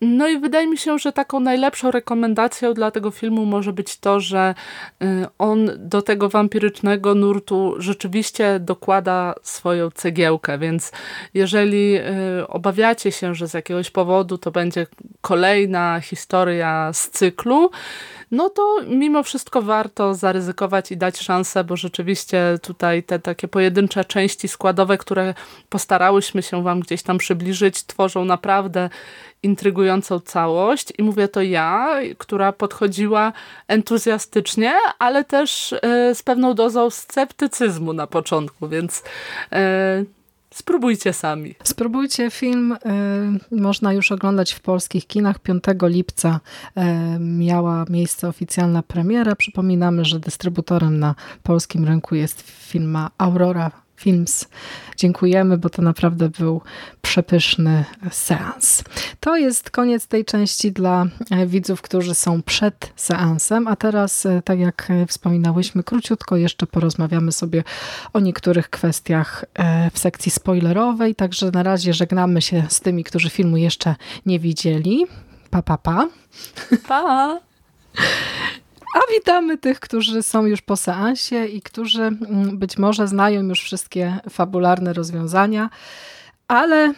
No i wydaje mi się, że taką najlepszą rekomendacją dla tego filmu może być to, że on do tego wampirycznego nurtu rzeczywiście dokłada swoją cegiełkę, więc jeżeli y, obawiacie się, że z jakiegoś powodu to będzie kolejna historia z cyklu, no to mimo wszystko warto zaryzykować i dać szansę, bo rzeczywiście tutaj te takie pojedyncze części składowe, które postarałyśmy się wam gdzieś tam przybliżyć, tworzą naprawdę intrygującą całość. I mówię to ja, która podchodziła entuzjastycznie, ale też y, z pewną dozą sceptycyzmu na początku, więc y, Spróbujcie sami. Spróbujcie film. Y, można już oglądać w polskich kinach. 5 lipca y, miała miejsce oficjalna premiera. Przypominamy, że dystrybutorem na polskim rynku jest firma Aurora Films. Dziękujemy, bo to naprawdę był przepyszny seans. To jest koniec tej części dla e, widzów, którzy są przed seansem, a teraz, e, tak jak wspominałyśmy, króciutko jeszcze porozmawiamy sobie o niektórych kwestiach e, w sekcji spoilerowej, także na razie żegnamy się z tymi, którzy filmu jeszcze nie widzieli. Pa, pa, pa. Pa! A witamy tych, którzy są już po seansie i którzy mm, być może znają już wszystkie fabularne rozwiązania, ale e,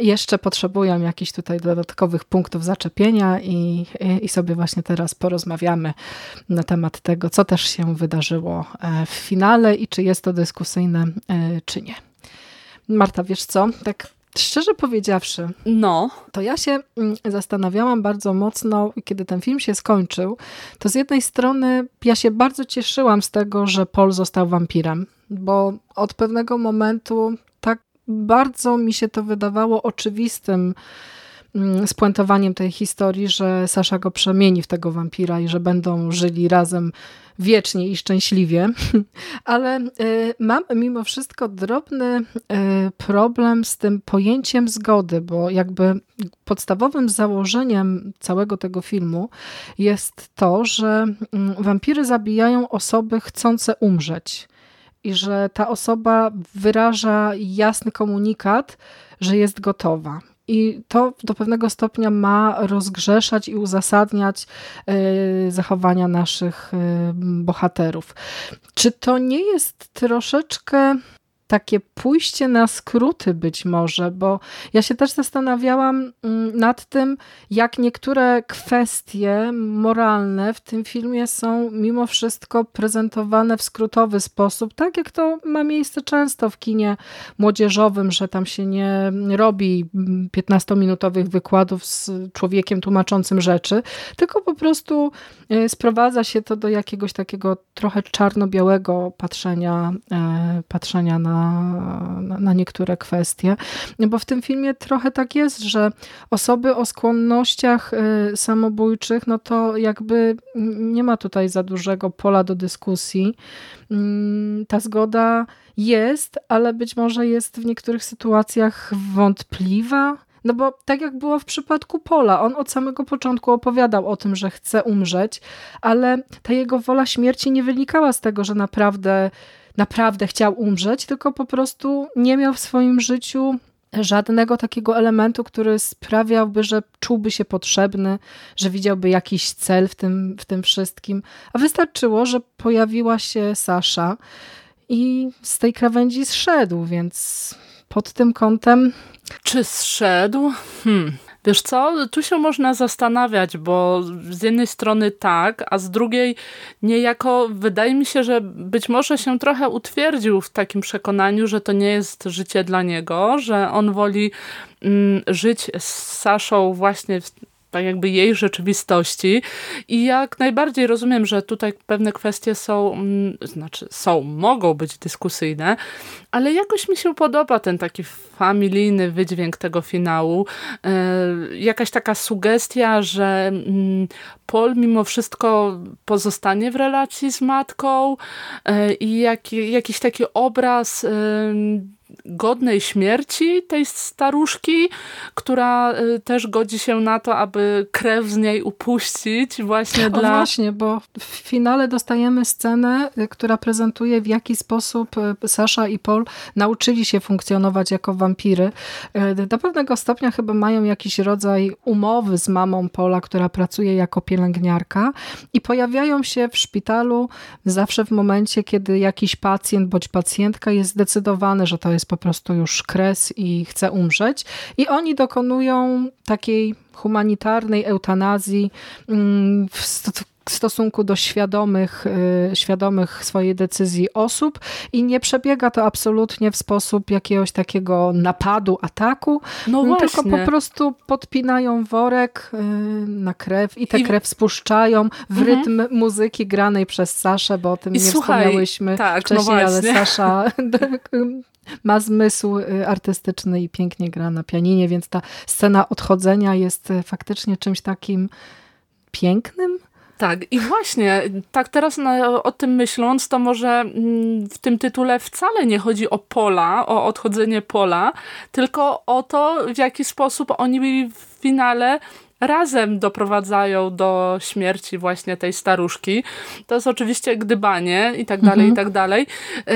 jeszcze potrzebują jakichś tutaj dodatkowych punktów zaczepienia i, i sobie właśnie teraz porozmawiamy na temat tego, co też się wydarzyło e, w finale i czy jest to dyskusyjne, e, czy nie. Marta, wiesz co? Tak Szczerze powiedziawszy, no. to ja się mm, zastanawiałam bardzo mocno, kiedy ten film się skończył, to z jednej strony ja się bardzo cieszyłam z tego, że Paul został wampirem, bo od pewnego momentu tak bardzo mi się to wydawało oczywistym, Mm, spuentowaniem tej historii, że Sasza go przemieni w tego wampira i że będą żyli razem wiecznie i szczęśliwie. Ale y, mam mimo wszystko drobny y, problem z tym pojęciem zgody, bo jakby podstawowym założeniem całego tego filmu jest to, że mm, wampiry zabijają osoby chcące umrzeć i że ta osoba wyraża jasny komunikat, że jest gotowa. I to do pewnego stopnia ma rozgrzeszać i uzasadniać y, zachowania naszych y, bohaterów. Czy to nie jest troszeczkę takie pójście na skróty być może, bo ja się też zastanawiałam mm, nad tym, jak niektóre kwestie moralne w tym filmie są mimo wszystko prezentowane w skrótowy sposób, tak jak to ma miejsce często w kinie młodzieżowym, że tam się nie robi 15-minutowych wykładów z człowiekiem tłumaczącym rzeczy, tylko po prostu y, sprowadza się to do jakiegoś takiego trochę czarno-białego patrzenia, e, patrzenia na na, niektóre kwestie. Bo w tym filmie trochę tak jest, że osoby o skłonnościach y, samobójczych, no to jakby nie ma tutaj za dużego pola do dyskusji. Mm, ta zgoda jest, ale być może jest w niektórych sytuacjach wątpliwa. No bo tak jak było w przypadku Pola, on od samego początku opowiadał o tym, że chce umrzeć, ale ta jego wola śmierci nie wynikała z tego, że naprawdę naprawdę chciał umrzeć, tylko po prostu nie miał w swoim życiu żadnego takiego elementu, który sprawiałby, że czułby się potrzebny, że widziałby jakiś cel w tym, w tym wszystkim. A wystarczyło, że pojawiła się Sasza i z tej krawędzi zszedł, więc pod tym kątem. Czy zszedł? Hmm. Wiesz co, tu się można zastanawiać, bo z jednej strony tak, a z drugiej niejako wydaje mi się, że być może się trochę utwierdził w takim przekonaniu, że to nie jest życie dla niego, że on woli mm, żyć z Saszą właśnie w tak jakby jej rzeczywistości i jak najbardziej rozumiem, że tutaj pewne kwestie są, mm, znaczy są, mogą być dyskusyjne, ale jakoś mi się podoba ten taki familijny wydźwięk tego finału. E, jakaś taka sugestia, że mm, Paul mimo wszystko pozostanie w relacji z matką e, i jakiś taki obraz godnej śmierci tej staruszki, która y, też godzi się na to, aby krew z niej upuścić właśnie dla... O właśnie, bo w finale dostajemy scenę, y, która prezentuje w jaki sposób y, Sasza i Paul nauczyli się funkcjonować jako wampiry. Do pewnego stopnia chyba mają jakiś rodzaj umowy z mamą Paula, która pracuje jako pielęgniarka i pojawiają się w szpitalu zawsze w momencie, kiedy jakiś pacjent bądź pacjentka jest zdecydowany, że to jest po prostu już kres i chce umrzeć. I oni dokonują takiej humanitarnej eutanazji mm, w w stosunku do świadomych, y, świadomych swojej decyzji osób i nie przebiega to absolutnie w sposób jakiegoś takiego napadu, ataku, no mm, tylko po prostu podpinają worek y, na krew i tę I... krew spuszczają w mhm. rytm muzyki granej przez Saszę, bo o tym I nie słuchaj, wspomniałyśmy tak, no wcześniej, no ale Sasza ma zmysł y, artystyczny i pięknie gra na pianinie, więc ta scena odchodzenia jest faktycznie czymś takim pięknym, tak, i właśnie, tak teraz na, o tym myśląc, to może mm, w tym tytule wcale nie chodzi o pola, o odchodzenie pola, tylko o to, w jaki sposób oni w finale razem doprowadzają do śmierci właśnie tej staruszki. To jest oczywiście gdybanie i tak dalej, mhm. i tak dalej. E,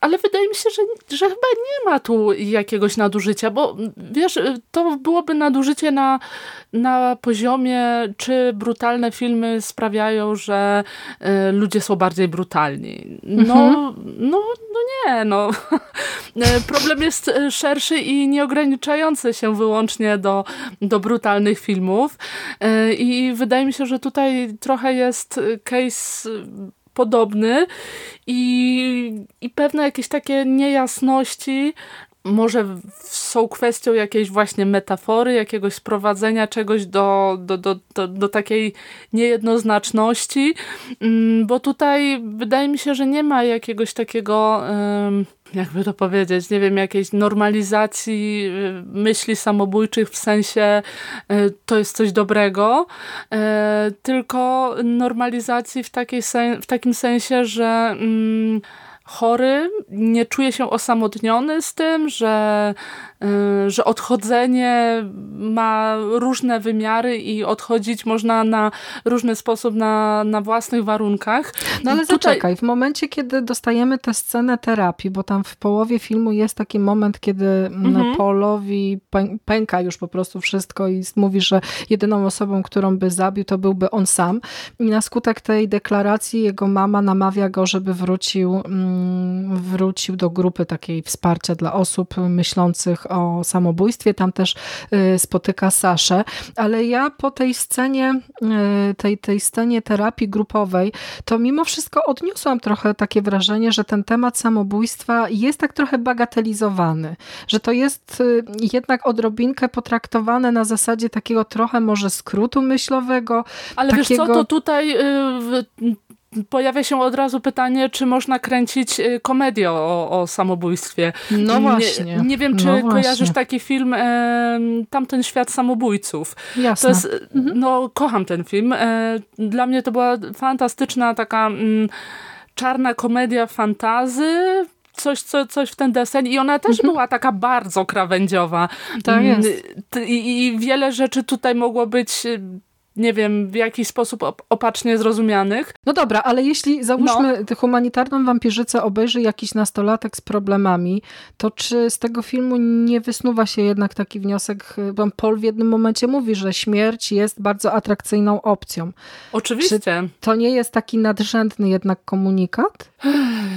ale wydaje mi się, że, że chyba nie ma tu jakiegoś nadużycia, bo wiesz, to byłoby nadużycie na, na poziomie, czy brutalne filmy sprawiają, że e, ludzie są bardziej brutalni. No, mhm. no, no nie, no. E, problem jest szerszy i nie ograniczający się wyłącznie do, do brutalnych filmów. E, I wydaje mi się, że tutaj trochę jest case podobny i, i pewne jakieś takie niejasności może są kwestią jakiejś właśnie metafory, jakiegoś sprowadzenia czegoś do, do, do, do, do takiej niejednoznaczności, mm, bo tutaj wydaje mi się, że nie ma jakiegoś takiego jakby to powiedzieć, nie wiem, jakiejś normalizacji y, myśli samobójczych w sensie y, to jest coś dobrego, y, tylko normalizacji w, takiej w takim sensie, że mm, chory nie czuje się osamotniony z tym, że że odchodzenie ma różne wymiary i odchodzić można na różny sposób, na, na własnych warunkach. No ale Tutaj... zaczekaj, w momencie, kiedy dostajemy tę scenę terapii, bo tam w połowie filmu jest taki moment, kiedy mhm. Paulowi pęka już po prostu wszystko i mówi, że jedyną osobą, którą by zabił, to byłby on sam. I na skutek tej deklaracji jego mama namawia go, żeby wrócił, mm, wrócił do grupy takiej wsparcia dla osób myślących o samobójstwie, tam też y, spotyka Saszę, ale ja po tej scenie, y, tej, tej scenie terapii grupowej, to mimo wszystko odniosłam trochę takie wrażenie, że ten temat samobójstwa jest tak trochę bagatelizowany, że to jest y, jednak odrobinkę potraktowane na zasadzie takiego trochę może skrótu myślowego. Ale takiego... wiesz co, to tutaj pojawia się od razu pytanie, czy można kręcić y, komedię o, o samobójstwie. No właśnie. Nie, nie wiem, czy no kojarzysz taki film e, Tamten świat samobójców. Jasne. Jest, mhm. no kocham ten film. E, dla mnie to była fantastyczna taka mm, czarna komedia fantazy, coś, co, coś w ten deseń i ona też mhm. była taka bardzo krawędziowa. Tak jest. I, I wiele rzeczy tutaj mogło być nie wiem, w jakiś sposób opacznie zrozumianych. No dobra, ale jeśli załóżmy no. humanitarną wampirzycę obejrzy jakiś nastolatek z problemami, to czy z tego filmu nie wysnuwa się jednak taki wniosek, bo Paul w jednym momencie mówi, że śmierć jest bardzo atrakcyjną opcją. Oczywiście. Czy to nie jest taki nadrzędny jednak komunikat?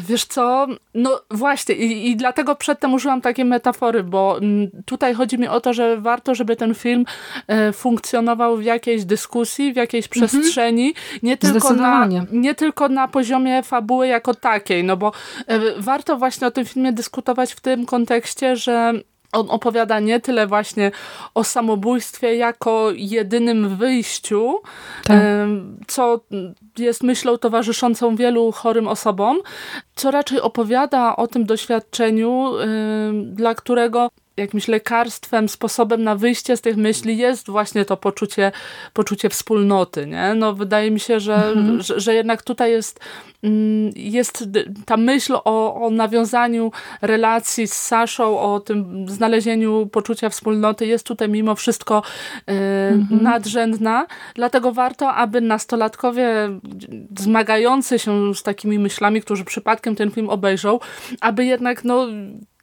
Wiesz co, no właśnie i, i dlatego przedtem użyłam takiej metafory, bo mm, tutaj chodzi mi o to, że warto, żeby ten film e, funkcjonował w jakiejś dyskusji, w jakiejś mhm. przestrzeni, nie tylko, na, nie tylko na poziomie fabuły jako takiej, no bo e, warto właśnie o tym filmie dyskutować w tym kontekście, że on opowiada nie tyle właśnie o samobójstwie jako jedynym wyjściu, tak. co jest myślą towarzyszącą wielu chorym osobom, co raczej opowiada o tym doświadczeniu, dla którego jakimś lekarstwem, sposobem na wyjście z tych myśli jest właśnie to poczucie, poczucie wspólnoty. Nie? No, wydaje mi się, że, mhm. że, że, jednak tutaj jest, mm, jest ta myśl o, o nawiązaniu relacji z Saszą, o tym znalezieniu poczucia wspólnoty jest tutaj mimo wszystko y, mhm. nadrzędna. Dlatego warto, aby nastolatkowie zmagający się z takimi myślami, którzy przypadkiem ten film obejrzą, aby jednak no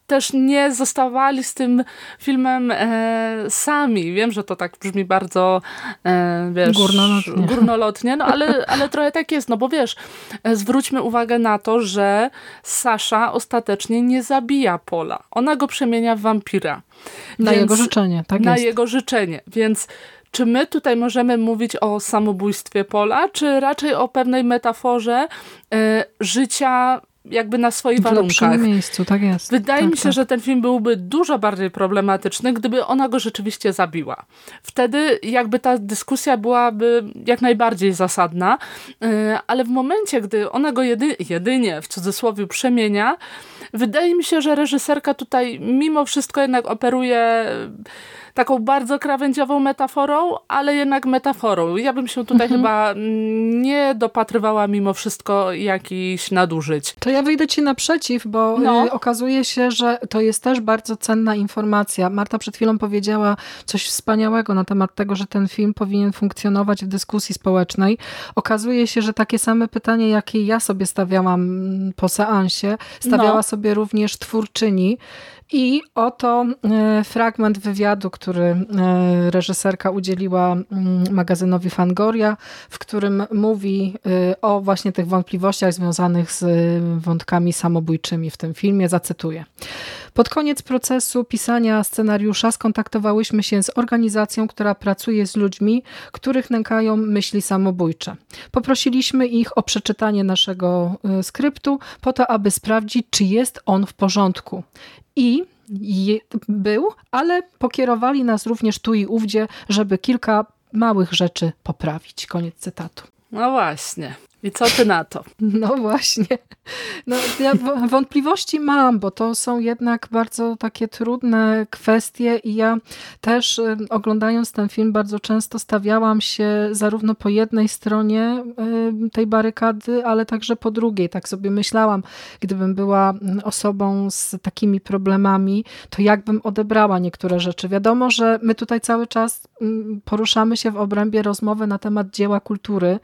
też nie zostawali z tym filmem e, sami. Wiem, że to tak brzmi bardzo e, wiesz, górnolotnie, górnolotnie no ale, ale trochę tak jest, no bo wiesz, e, zwróćmy uwagę na to, że Sasza ostatecznie nie zabija Pola. Ona go przemienia w wampira. Na Więc, jego życzenie, tak Na jest. jego życzenie. Więc czy my tutaj możemy mówić o samobójstwie Pola, czy raczej o pewnej metaforze e, życia jakby na swoich w warunkach. miejscu, tak jest. Wydaje tak, mi się, tak. że ten film byłby dużo bardziej problematyczny, gdyby ona go rzeczywiście zabiła. Wtedy jakby ta dyskusja byłaby jak najbardziej zasadna, e, ale w momencie, gdy ona go jedy, jedynie w cudzysłowie przemienia, wydaje mi się, że reżyserka tutaj mimo wszystko jednak operuje taką bardzo krawędziową metaforą, ale jednak metaforą. Ja bym się tutaj mhm. chyba nie dopatrywała mimo wszystko jakichś nadużyć. To ja wyjdę ci naprzeciw, bo no. Y, okazuje się, że to jest też bardzo cenna informacja. Marta przed chwilą powiedziała coś wspaniałego na temat tego, że ten film powinien funkcjonować w dyskusji społecznej. Okazuje się, że takie same pytanie, jakie ja sobie stawiałam mm, po seansie, stawiała no. sobie również twórczyni. I oto e, fragment wywiadu, który e, reżyserka udzieliła mm, magazynowi Fangoria, w którym mówi e, o właśnie tych wątpliwościach związanych z wątkami samobójczymi w tym filmie. Zacytuję. Pod koniec procesu pisania scenariusza skontaktowałyśmy się z organizacją, która pracuje z ludźmi, których nękają myśli samobójcze. Poprosiliśmy ich o przeczytanie naszego skryptu po to, aby sprawdzić, czy jest on w porządku. I był, ale pokierowali nas również tu i ówdzie, żeby kilka małych rzeczy poprawić. Koniec cytatu. No właśnie. I co ty na to? No właśnie. No, ja wątpliwości mam, bo to są jednak bardzo takie trudne kwestie i ja też y, oglądając ten film bardzo często stawiałam się zarówno po jednej stronie y, tej barykady, ale także po drugiej. Tak sobie myślałam, gdybym była mm, osobą z takimi problemami, to jakbym odebrała niektóre rzeczy. Wiadomo, że my tutaj cały czas mm, poruszamy się w obrębie rozmowy na temat dzieła kultury,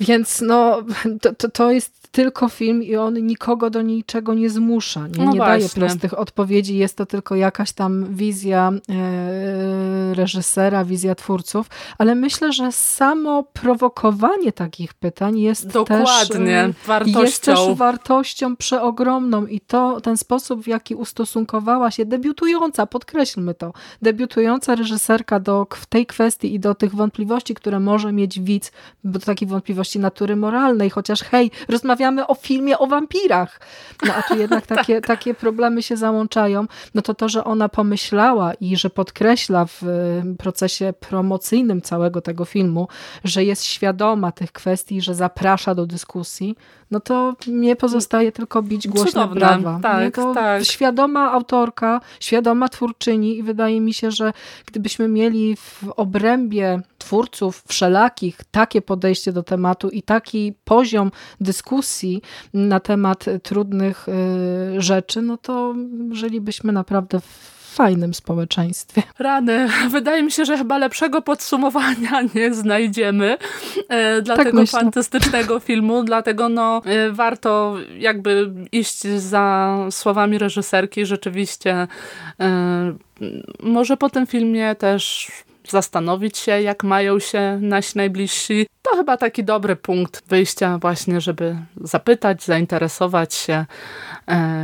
więc no, to, to, to jest tylko film i on nikogo do niczego nie zmusza, nie, no nie daje prostych odpowiedzi, jest to tylko jakaś tam wizja e, reżysera, wizja twórców, ale myślę, że samo prowokowanie takich pytań jest Dokładnie, też, wartością. jest też wartością przeogromną i to ten sposób, w jaki ustosunkowała się debiutująca, podkreślmy to, debiutująca reżyserka do, w tej kwestii i do tych wątpliwości, które może mieć widz, do takich wątpliwości natury moralnej, chociaż hej, rozmawiamy rozmawiamy o filmie o wampirach. No a tu jednak takie, tak. takie problemy się załączają. No to to, że ona pomyślała i że podkreśla w procesie promocyjnym całego tego filmu, że jest świadoma tych kwestii, że zaprasza do dyskusji, no to mnie pozostaje tylko bić głośne Cudowne. brawa. Tak, tak. Świadoma autorka, świadoma twórczyni i wydaje mi się, że gdybyśmy mieli w obrębie twórców wszelakich takie podejście do tematu i taki poziom dyskusji na temat trudnych y, rzeczy, no to żylibyśmy naprawdę w fajnym społeczeństwie. Rany. Wydaje mi się, że chyba lepszego podsumowania nie znajdziemy e, dla tak tego myślę. fantastycznego filmu, dlatego no, e, warto jakby iść za słowami reżyserki. Rzeczywiście e, może po tym filmie też zastanowić się, jak mają się nasi najbliżsi. To chyba taki dobry punkt wyjścia właśnie, żeby zapytać, zainteresować się,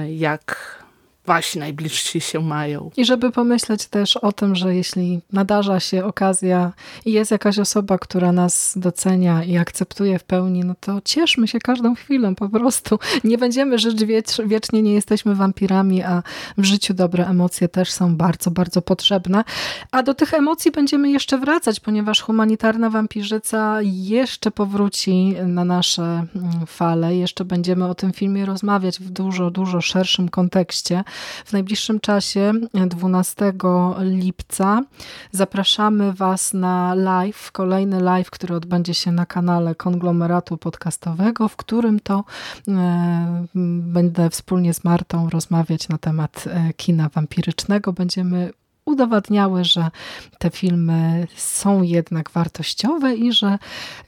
jak wasi najbliżsi się mają. I żeby pomyśleć też o tym, że jeśli nadarza się okazja i jest jakaś osoba, która nas docenia i akceptuje w pełni, no to cieszmy się każdą chwilą po prostu. Nie będziemy żyć wiecznie, nie jesteśmy wampirami, a w życiu dobre emocje też są bardzo, bardzo potrzebne. A do tych emocji będziemy jeszcze wracać, ponieważ humanitarna wampirzyca jeszcze powróci na nasze mm, fale. Jeszcze będziemy o tym filmie rozmawiać w dużo, dużo szerszym kontekście. W najbliższym czasie, 12 lipca, zapraszamy Was na live, kolejny live, który odbędzie się na kanale konglomeratu podcastowego, w którym to e, będę wspólnie z Martą rozmawiać na temat e, kina wampirycznego. Będziemy udowadniały, że te filmy są jednak wartościowe i że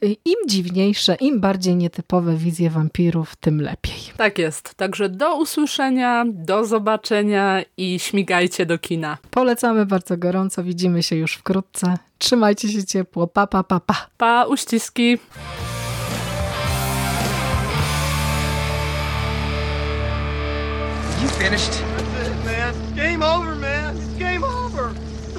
im dziwniejsze, im bardziej nietypowe wizje wampirów, tym lepiej. Tak jest. Także do usłyszenia, do zobaczenia i śmigajcie do kina. Polecamy bardzo gorąco. Widzimy się już wkrótce. Trzymajcie się ciepło. Pa, pa, pa, pa. Pa, uściski. You finished? That's it, man. Game over, man. It's game over.